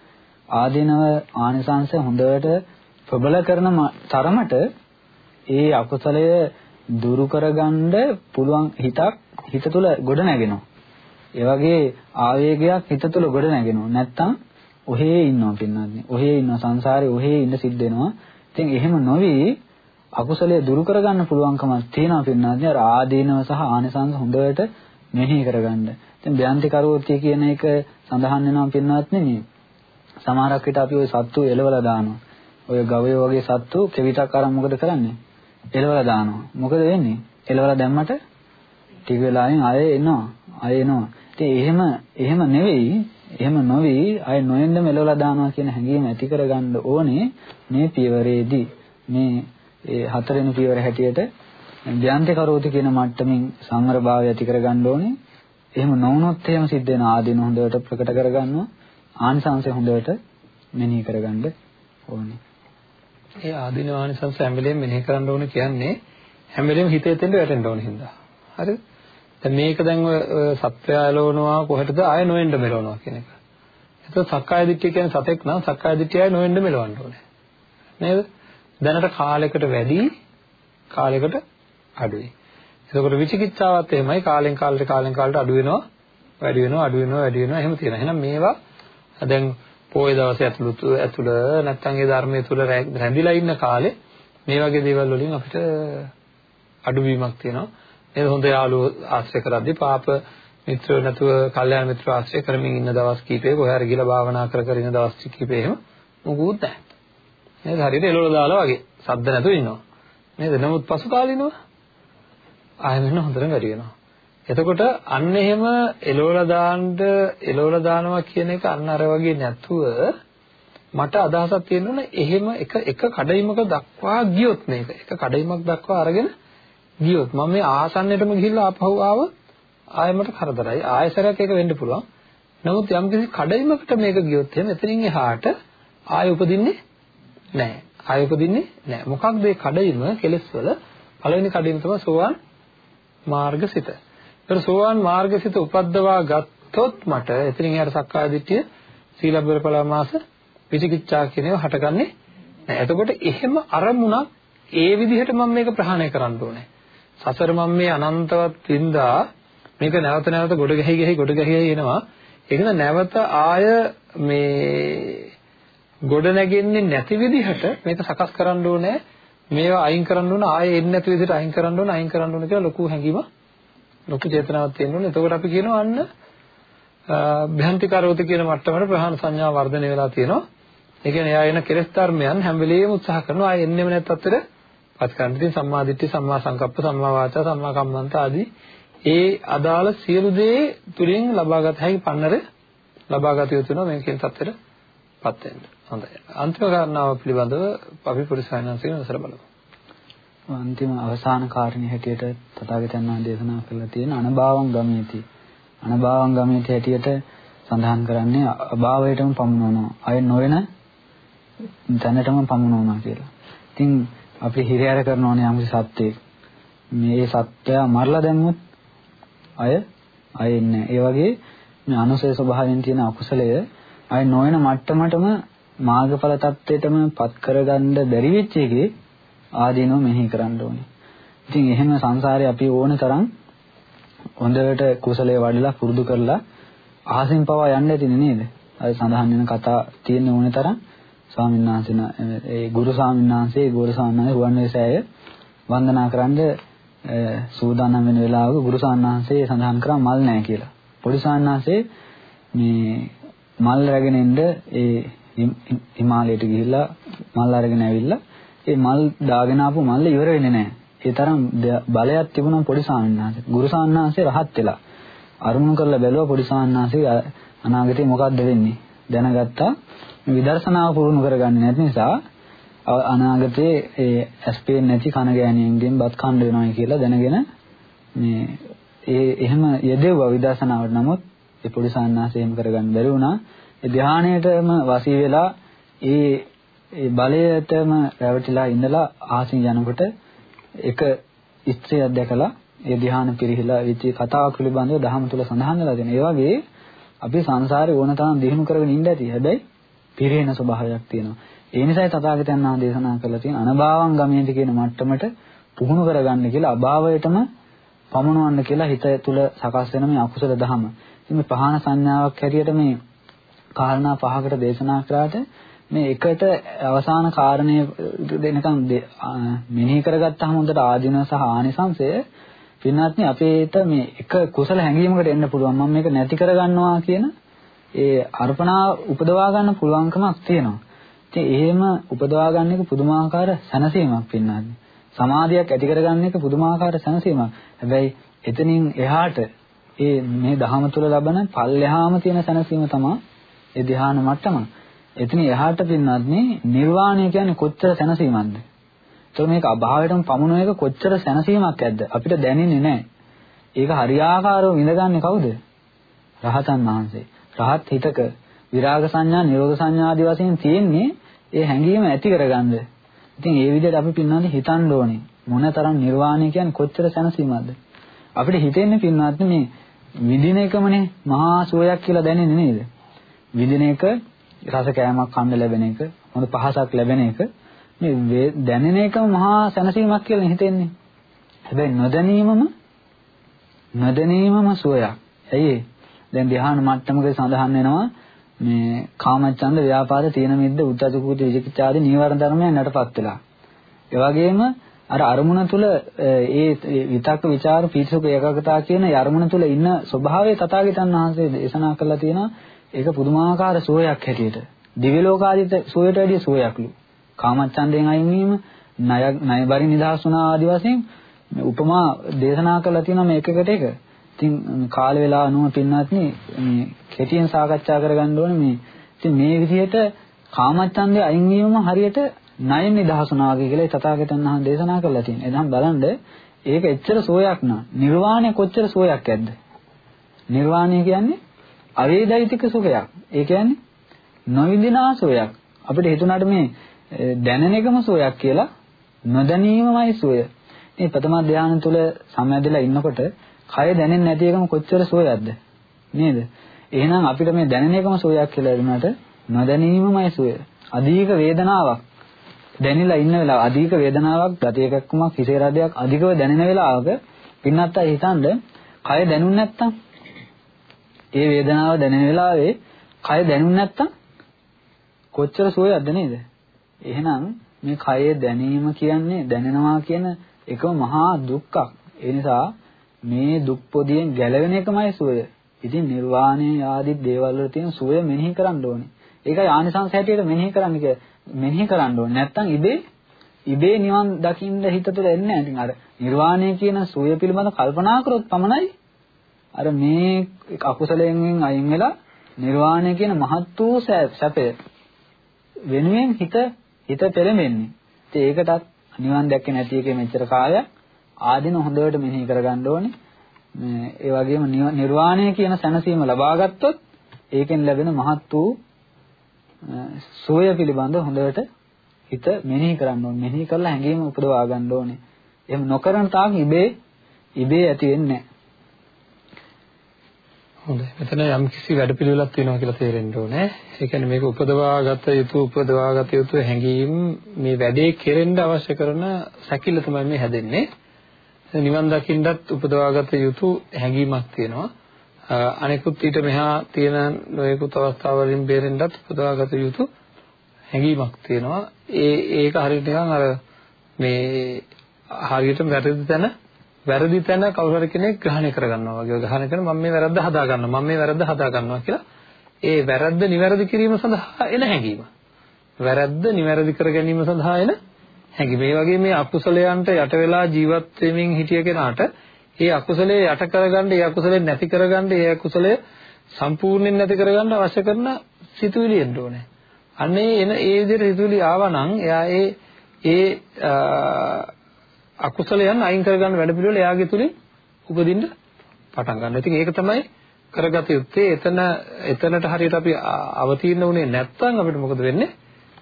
ආදීනව ආනිසංශ හොඳට ප්‍රබල කරන තරමට ඒ අකුසලය දුරු කරගන්න පුළුවන් හිතක් හිත තුළ ගොඩ නැගෙනවා. ඒ වගේ ආවේගයක් හිත තුළ ගොඩ නැගෙනවා. නැත්තම් ඔහේ ඉන්නවා පින්නන්නේ. ඔහේ ඉන්නවා සංසාරේ ඔහේ ඉන්න සිද්ධ වෙනවා. ඉතින් එහෙම නොවි අකුසලයේ දුරු කරගන්න පුළුවන්කමක් තියෙනවා පින්නන්නේ. අර ආදීනව සහ ආනිසංස හොඳට මෙනෙහි කරගන්න. ඉතින් බ්‍යන්ති කරෝතිය කියන එක සඳහන් වෙනවා පින්නත් නෙමෙයි. සමහරක් විට අපි ওই සත්තු එලවලා දානවා. ඔය ගවයෝ වගේ සත්තු කෙවිතක් අරන් මොකද කරන්නේ? එලවලා දානවා. මොකද වෙන්නේ? එලවලා දැම්මට ටික වෙලාවෙන් ආයෙ එනවා. ආයෙ එනවා. ඉතින් එහෙම එහෙම නෙවෙයි. එහෙම නොවි ආයෙ නොයෙන්ද මෙලවලා දානවා කියන හැඟීම ඇති කරගන්න ඕනේ මේ පියවරේදී. මේ ඒ හතරෙනි පියවර හැටියට ධ්‍යාන්ත කරෝති කියන මට්ටමින් සංවරභාවය ඇති කරගන්න ඕනේ. එහෙම නොවුනොත් එහෙම සිද්ධ වෙන ආදීන හොඳට ප්‍රකට කරගන්නවා. ආනිසංශය හොඳට මෙනෙහි කරගන්න ඕනේ. ඒ ආදීන ආනිසංශ හැම වෙලේම මෙනෙහි කරන්න ඕනේ කියන්නේ හැම වෙලේම හිතේ තෙන්ද වැටෙන්න ඕන හින්දා. හරිද? දැන් මේක දැන් ඔය සත්‍යය එලවනවා කොහෙටද ආය නොවෙන්න මෙලවනවා කියන එක. එතකොට සක්කාය දිට්ඨිය කියන්නේ සතෙක් නම් සක්කාය දිට්ඨියයි නොවෙන්න මෙලවන්න ඕනේ. නේද? දැනට කාලයකට වැඩි කාලයකට අඩුයි. එතකොට විචිකිච්ඡාවත් එහෙමයි කාලෙන් කාලට කාලෙන් කාලට අඩු වෙනවා වැඩි වෙනවා අඩු වෙනවා වැඩි වෙනවා එහෙම තියෙනවා. එහෙනම් මේවා දැන් පොයේ දවසේ ඇතුළත ඇතුළ නැත්තම් ඒ ධර්මයේ තුල රැඳිලා ඉන්න කාලේ මේ වගේ දේවල් වලින් අපිට අඩුවීමක් තියෙනවා. නේද හොඳ යාළුවෝ ආශ්‍රය කරද්දී පාප මිත්‍රයෝ නැතුව කල්යාණ මිත්‍රෝ ආශ්‍රය කරමින් ඉන්න දවස් කීපයක ඔය හරි ගිහලා භාවනා කර කර ඉන්න දවස් කීපෙ එහෙම මොකුත් නැහැ. නේද හරියට එළවල දාලා වගේ සද්ද නැතුව ඉන්නවා. නේද? නමුත් පසු කාලිනව ආයෙ මෙන්න හොඳට වැඩි වෙනවා. එතකොට අන්න එහෙම එළවල දාන්න එළවල දානවා කියන එක අන්න අර වගේ නැතුව මට අදහසක් තියෙනුනේ එහෙම එක එක කඩයිමක දක්වා ගියොත් මේක. එක කඩයිමක් දක්වා අරගෙන ගියොත් මම මේ ආසන්නයටම ගිහිල්ලා ආපහු ආවොත් ආයෙ මට කරදරයි. ආයෙසරයක් ඒක වෙන්න පුළුවන්. නමුත් යම් කිසි කඩයිමකට මේක ගියොත් එහෙම එතනින් එහාට ආයෙ උපදින්නේ නැහැ. ආය උපදින්නේ නැහැ. මොකක්ද මේ කඩයිම කෙලෙස් වල පළවෙනි කඩයිම තමයි සෝවාන් මාර්ගසිත. ඒතර සෝවාන් මාර්ගසිත උපද්දවා ගත්තොත් මට එතනින් එහාට සක්කාය දිට්ඨිය සීලබ්බර පලාමාස විචිකිච්ඡා කියන ඒවා හටගන්නේ නැහැ. එතකොට එහෙම අරමුණක් ඒ විදිහට මම මේක ප්‍රහාණය කරන්න ඕනේ. සසර මම මේ අනන්තවත් වින්දා මේක නැවත නැවත ගොඩ ගැහි ගැහි ගොඩ ගැහි එනවා. ඒකද නැවත ආය මේ ගොඩ නැගෙන්නේ නැති විදිහට මේක සකස් කරන්න ඕනේ. මේවා අයින් කරන්න ඕන ආයෙ එන්නේ නැති විදිහට අයින් කරන්න ඕන අයින් කරන්න ඕන කියලා ලොකු හැඟීමක් ලොකු චේතනාවක් තියෙන්න ඕනේ. එතකොට අපි කියනවා අන්න භ්‍යන්ති කරෝති කියන මට්ටමට ප්‍රහාණ සංඥා වර්ධනය වෙලා තියෙනවා. ඒ කියන්නේ එයා එන කෙලෙස් ධර්මයන් හැම වෙලෙම උත්සාහ කරනවා ආයෙ එන්නේම නැත් අතර පත් කරන්න. ඉතින් සම්මා දිට්ඨි, සම්මා සංකප්ප, සම්මා වාචා, සම්මා කම්මන්ත ආදී ඒ අදාළ සියලු දේ තුලින් ලබාගත හැකි පන්නර ලබාගත යුතු වෙනවා මේකෙන් තත්ත්වෙටපත් වෙන්න. හොඳයි. අන්තිම කාරණාව පිළිබඳව අපි පුරිසයන්න්සේන අවසර බලමු. අන්තිම අවසාන කාරණේ හැටියට තථාගතයන් වහන්සේ දේශනා කළා තියෙන අනභාවං ගමේති. අනභාවං ගමේති හැටියට සඳහන් කරන්නේ අභාවයටම පමුණවනවා. අය නොවන තැනටම පමුණවනවා කියලා. ඉතින් අපි හිරිහැර කරන ඕනේ යම්කිසි සත්‍යයක්. මේ සත්‍යය මරලා දැම්මොත් අය අය ඉන්නේ. ඒ වගේ මේ අනුසය ස්වභාවයෙන් තියෙන අකුසලය අය නොවන මට්ටමටම මාර්ගඵල தත්වයටම පත් කරගන්න බැරි වෙච්ච එකේ ආදීනව මෙහි කරන්න ඕනේ. ඉතින් එහෙම සංසාරේ අපි ඕන තරම් හොඳට කුසලයේ වඩලා පුරුදු කරලා ආසෙන් පවා යන්න ඇතිනේ නේද? අය සඳහන් වෙන කතා තියෙන ඕන තරම් ස්වාමීන් වහන්සේලා ඒ ගුරු ස්වාමීන් වහන්සේ ගුරු ස්වාමීන් වහන්සේ රුවන්වැලිසෑය වන්දනා කරන්න සූදානම් වෙන වෙලාවක ගුරු ස්වාමීන් වහන්සේ සඳහන් කරා මල් නැහැ කියලා. පොඩි ස්වාමීන් වහන්සේ මේ මල් රැගෙන ඉන්න ඒ හිමාලයට ගිහිල්ලා මල් අරගෙන ඇවිල්ලා ඒ මල් දාගෙන ආපු මල්ල ඉවර වෙන්නේ නැහැ. ඒ තරම් බලයක් තිබුණා පොඩි ස්වාමීන් වහන්සේ. ගුරු ස්වාමීන් වහන්සේ රහත් වෙලා. අරුණු කරලා බැලුවා පොඩි ස්වාමීන් වහන්සේ අනාගතේ මොකක්ද වෙන්නේ? දැනගත්තා. විදර්ශනාව පුරුදු කරගන්නේ නැති නිසා අනාගතයේ ඒ ඇස් පේන්නේ නැති කන ගෑණියෙන්ගෙන් බත් කන්න වෙනවා කියලා දැනගෙන මේ ඒ එහෙම යෙදෙව්වා විදර්ශනාවට. නමුත් ඒ පොඩි සාන්නාසය එහෙම කරගන්න බැරි වුණා. ඒ ධානයේටම වාසී වෙලා ඒ ඒ බලයටම රැවටිලා ඉඳලා ආසින් යනකොට එක ස්ත්‍රියක් දැකලා ඒ ධ්‍යාන පිරිහිලා වෙච්ච කතාවක් පිළිබඳව දහම තුල සඳහන් වෙලා තියෙනවා. ඒ වගේ අපි සංසාරේ ඕන තරම් දිනු කරගෙන ඉන්න ඇති. හැබැයි පිරිහෙන ස්වභාවයක් තියෙනවා. ඒ නිසායි තථාගතයන් වහන්සේ දේශනා කළා තියෙන අනභාවං ගමේති කියන මට්ටමට පුහුණු කරගන්න කියලා අභාවයටම පමනවන්න කියලා හිත තුළ සකස් වෙන මේ අකුසල දහම. ඉතින් මේ පහන සංඥාවක් හැටියට මේ කාරණා පහකට දේශනා කරාට මේ එකට අවසාන කාරණය දෙනකම් මෙනෙහි කරගත්තාම හොඳට ආධිනව සහ ආනිසංශය පින්වත්නි අපේට මේ එක කුසල හැඟීමකට එන්න පුළුවන් මම මේක නැති කරගන්නවා කියන ඒ අර්පණා උපදවා ගන්න පුළුවන්කමක් තියෙනවා. ඉතින් එහෙම උපදවා ගන්න එක පුදුමාකාර සැනසීමක් පින්නන්නේ. සමාධියක් ඇති කරගන්න එක පුදුමාකාර සැනසීමක්. හැබැයි එතනින් එහාට ඒ මේ දහම තුල ලබන පල්ලෙහාම තියෙන සැනසීම තමයි ඒ ධ්‍යාන මට්ටම. එතන එහාට පින්නන්නේ නිර්වාණය කියන්නේ කොච්චර සැනසීමක්ද? ඒතකොට මේක අභාවයටම පමුණුව එක කොච්චර සැනසීමක් ඇද්ද? අපිට දැනෙන්නේ නැහැ. ඒක හරියාකාරව විඳගන්නේ කවුද? රහතන් වහන්සේ. රහත් හිතක විරාග සංඥා, නිරෝධ සංඥා ආදී වශයෙන් තියෙන්නේ ඒ හැඟීම ඇති කරගන්න. ඉතින් ඒ විදිහට අපි පින්නන්නේ හිතන්න ඕනේ. මොනතරම් නිර්වාණය කියන්නේ කොච්චර සැනසීමක්ද? අපිට හිතෙන්නේ පින්නත් මේ විඳින එකමනේ මහා සුවයක් කියලා දැනෙන්නේ නේද? විඳින එක රස කෑමක් කන්න ලැබෙන එක, හොඳ පහසක් ලැබෙන එක මේ දැනෙන එකම මහා සැනසීමක් කියලා හිතෙන්නේ. හැබැයි නොදැනීමම නොදැනීමම සුවයක්. ඇයි ඒ? දැන් ධ්‍යාන මට්ටමක සඳහන් වෙනවා මේ කාමච්ඡන්ද ව්‍යාපාද තීන මිද්ද උද්ධච්ච කුච්ච විචිකිච්ඡා ආදී නීවරණ ධර්මයන් යටපත් වෙලා. ඒ වගේම අර අරමුණ තුල ඒ විතක්ක ਵਿਚාර පීතිසුඛ ඒකාගතා කියන ඒ අරමුණ තුල ඉන්න ස්වභාවය තථාගතයන් වහන්සේ දේශනා කළා තියෙනවා. ඒක පුදුමාකාර සෝයක් හැටියට. දිව්‍ය ලෝකාදිත සෝයට වැඩිය සෝයක්ලු. කාමච්ඡන්දයෙන් අයින් වීම, ණය ණය බරි නිදහස් වුණා ආදි වශයෙන් උපමා දේශනා කළා තියෙනවා මේකකට එක. ඉතින් කාල වේලා අනුව පින්නත්නි මේ කෙටියෙන් සාකච්ඡා කරගන්න ඕනේ මේ ඉතින් මේ විදිහට කාමච්ඡන්දේ අයින් වීමම හරියට ණයෙන් නිදහසුනා වගේ කියලා තථාගතයන් වහන්සේ දේශනා කරලා තියෙනවා. එදහම් බලන්න ඒක එච්චර සෝයක් නා. නිර්වාණය කොච්චර සෝයක් ඇද්ද? නිර්වාණය කියන්නේ අවේදිත සුඛයක්. ඒ කියන්නේ නොවිඳිනා සෝයක්. අපිට හිතුණාට මේ දැනෙන එකම සෝයක් කියලා නොදැනීමමයි සෝය. මේ ප්‍රථම ධානය තුල සමයදලා ඉන්නකොට කය දැනෙන්නේ නැති එකම කොච්චර සෝයක්ද නේද? එහෙනම් අපිට මේ දැනෙන එකම සෝයක් කියලා වුණාට නොදැනීමමයි සෝය. අධික වේදනාවක් දැනිලා ඉන්න වෙලාව අධික වේදනාවක් ගත එකක්කමක් හිසේ රදයක් අධිකව දැනෙන වෙලාවක පින්නත් අය හිතනද කය දැනුන්නේ නැත්තම් ඒ වේදනාව දැනෙන වෙලාවේ කය දැනුන්නේ නැත්තම් කොච්චර සුවයක්ද නේද? එහෙනම් මේ කයේ දැනීම කියන්නේ දැනෙනවා කියන එකම මහා දුක්ඛක්. ඒ නිසා මේ දුක් පොදියෙන් ගැලවෙන එකමයි සුවය. ඉතින් නිර්වාණය ආදී දේවල් වල තියෙන සුවය මෙනෙහි කරන්න ඕනේ. ඒකයි ආනිසංස හැටියට මෙනෙහි කරන්න කිය. මෙනෙහි කරන්න ඕනේ. නැත්තම් ඉබේ ඉබේ නිවන් දකින්න හිත තුළ එන්නේ නැහැ. ඉතින් අර නිර්වාණය කියන සුවය පිළිබඳ කල්පනා කරොත් පමණයි අර මේ අකුසලයෙන් අයින් වෙලා නිර්වාණය කියන මහත් වූ සැපය වෙනුවෙන් හිත හිත පෙළෙන්නේ. ඉතින් ඒකටත් නිවන් දැක්කේ නැති එකේ මෙච්චර කාලයක් ආදින හොඳට මෙනෙහි කරගන්න ඕනේ. මේ ඒ වගේම නිර්වාණය කියන සැනසීම ලබා ගත්තොත් ඒකෙන් ලැබෙන මහත් වූ සෝය පිළිබඳ හොඳට හිත මෙනෙහි කරන්න ඕනේ. මෙනෙහි කරලා හැඟීම උපදවා ගන්න ඕනේ. එහෙම නොකරන තාක් ඉබේ ඉබේ ඇති වෙන්නේ නැහැ. හොඳයි. මෙතන යම් කිසි වැඩපිළිවෙලක් තියෙනවා කියලා තේරෙන්න ඕනේ. ඒ කියන්නේ මේක උපදවාගත යුතු උපදවාගත යුතු හැඟීම් මේ වැඩේ කෙරෙන්න අවශ්‍ය කරන සැකිල්ල තමයි මේ හැදෙන්නේ. නිවන් දකින්නත් උපදවාගත යුතු හැඟීමක් තියෙනවා. අනෙකුත් ඊට මෙහා තියෙන නොයෙකුත් අවස්ථාවලින් බේරෙන්නත් උපදවාගත යුතු හැඟීමක් තියෙනවා. ඒ ඒක හරියට නිකන් අර මේ හරියටම වැරදි තැන වැරදි තැන කවුරු හරි කෙනෙක් ග්‍රහණය කරගන්නවා වගේ. ග්‍රහණය කරන මම මේ වැරද්ද හදා ගන්නවා මම මේ වැරද්ද හදා ගන්නවා කියලා ඒ වැරද්ද නිවැරදි කිරීම සඳහා එන හැඟීම. වැරද්ද නිවැරදි කර ගැනීම සඳහා එන හැඟීම. මේ වගේ මේ අකුසලයන්ට යට වෙලා ජීවත් වෙමින් හිටිය කෙනාට ඒ අකුසලයේ යට කරගන්න ඒ අකුසලයේ නැති කරගන්න ඒ අකුසලය සම්පූර්ණයෙන් නැති කරගන්න අවශ්‍ය කරන සිතුවිලි එන්න ඕනේ. අන්නේ එන ඒ විදිහට සිතුවිලි ආවනම් එයා ඒ ඒ අකුසලයන් අයින් කරගන්න වැඩ පිළිවෙල එයාගේ තුලින් උපදින්න පටන් ගන්නවා. ඉතින් ඒක තමයි කරගත යුත්තේ. එතන එතනට හරියට අපි අවතීර්ණ වුණේ නැත්නම් අපිට මොකද වෙන්නේ?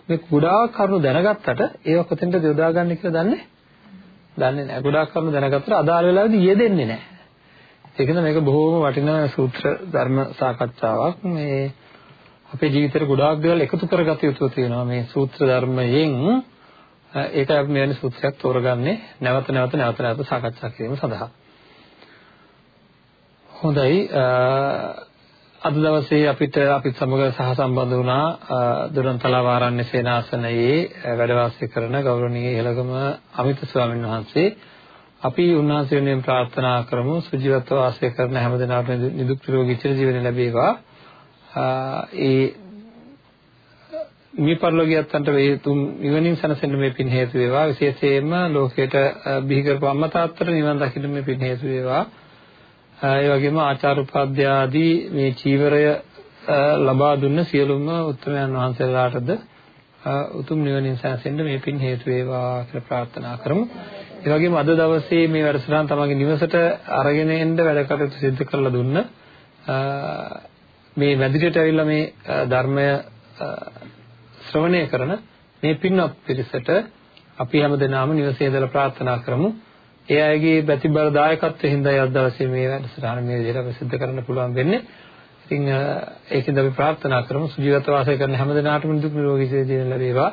මේ ගොඩාක් කරුණු දැනගත්තට ඒව කොතෙන්ද යොදා ගන්න කියලා දන්නේ දන්නේ නැහැ. ගොඩාක් කරුණු දැනගත්තට අදාළ වෙලාවෙදි යෙදෙන්නේ නැහැ. ඒකද මේක බොහෝම වටිනා සූත්‍ර ධර්ම සාකච්ඡාවක්. මේ අපේ ජීවිතේට ගොඩාක් දේවල් එකතු කරගත යුතු තියෙනවා මේ සූත්‍ර ධර්මයෙන් ඒකයි අපි මෙවැනි සූත්‍රයක් තෝරගන්නේ නැවත නැවත නැවත නැවත සාකච්ඡා කිරීම සඳහා. හොඳයි අද දවසේ අපිට අපිත් සමග සහසම්බන්ධ වුණා දුරන්තලාව ආරණ්‍ය සේනාසනයේ වැඩ වාසය කරන ගෞරවනීය ඉහළගම අමිත ස්වාමීන් වහන්සේ අපි උන්වහන්සේ වෙනුවෙන් ප්‍රාර්ථනා කරමු සුජීවත්ව වාසය කරන හැම දිනකටම නිදුක් නිරෝගී චිරජීවනය ලැබේවා. ඒ මේ පරිලෝකියත්තන්ට මේ තුන් නිවනින් සැනසෙන්න මේ පින් හේතු වේවා විශේෂයෙන්ම ලෝකයට බිහි කරපු අම්මා තාත්තට නිවන් දකින්න මේ පින් හේතු වේවා ඒ වගේම ආචාර උපාධ්‍ය ආදී මේ චීවරය ලබා දුන්න සියලුම උත්තරයන් වහන්සේලාටද උතුම් නිවනින් සැනසෙන්න මේ පින් හේතු වේවා කියලා ප්‍රාර්ථනා කරමු. ඒ වගේම අද දවසේ මේ වැඩසටහන තමන්ගේ නිවසට අරගෙන එන්න වැඩ කටයුතු සිදු කරලා දුන්න මේ මැදිරියට ඇවිල්ලා මේ ධර්මය ශ්‍රවණය කරන මේ පින්වත් පිරිසට අපි හැමදෙනාම නිවසේ ඉඳලා ප්‍රාර්ථනා කරමු. ඒ අයගේ ප්‍රතිබල දායකත්වයෙන් හින්දා අද දවසේ මේ වැඩසටහන මේ විදිහට අපි සිදු කරන්න පුළුවන් වෙන්නේ. ඉතින් ඒකෙන්ද අපි ප්‍රාර්ථනා කරමු සුජීවත්ව වාසය කරන හැමදෙනාටම දුක් නිරෝගී ජීවිතය ලැබේවා.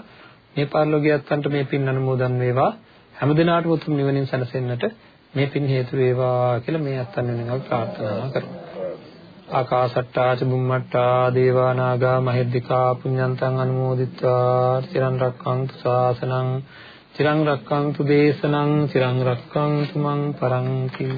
මේ පාරලෝකියයන්ට මේ පින් අනුමෝදන් වේවා. හැමදෙනාටම උතුම් නිවනින් සැනසෙන්නට මේ පින් හේතු වේවා කියලා මේ අත්යන් වෙනින් අපි ප්‍රාර්ථනා කරමු. ආකාසට්ටා ච බුම්මට්ටා දේවා නාග මහිද්దికා පුඤ්ඤන්තං අනුමෝදිත්වා චිරන් රැක්කන්තු ශාසනං චිරන් රැක්කන්තු දේශනං චිරන් රැක්කන්තු මං පරන්ති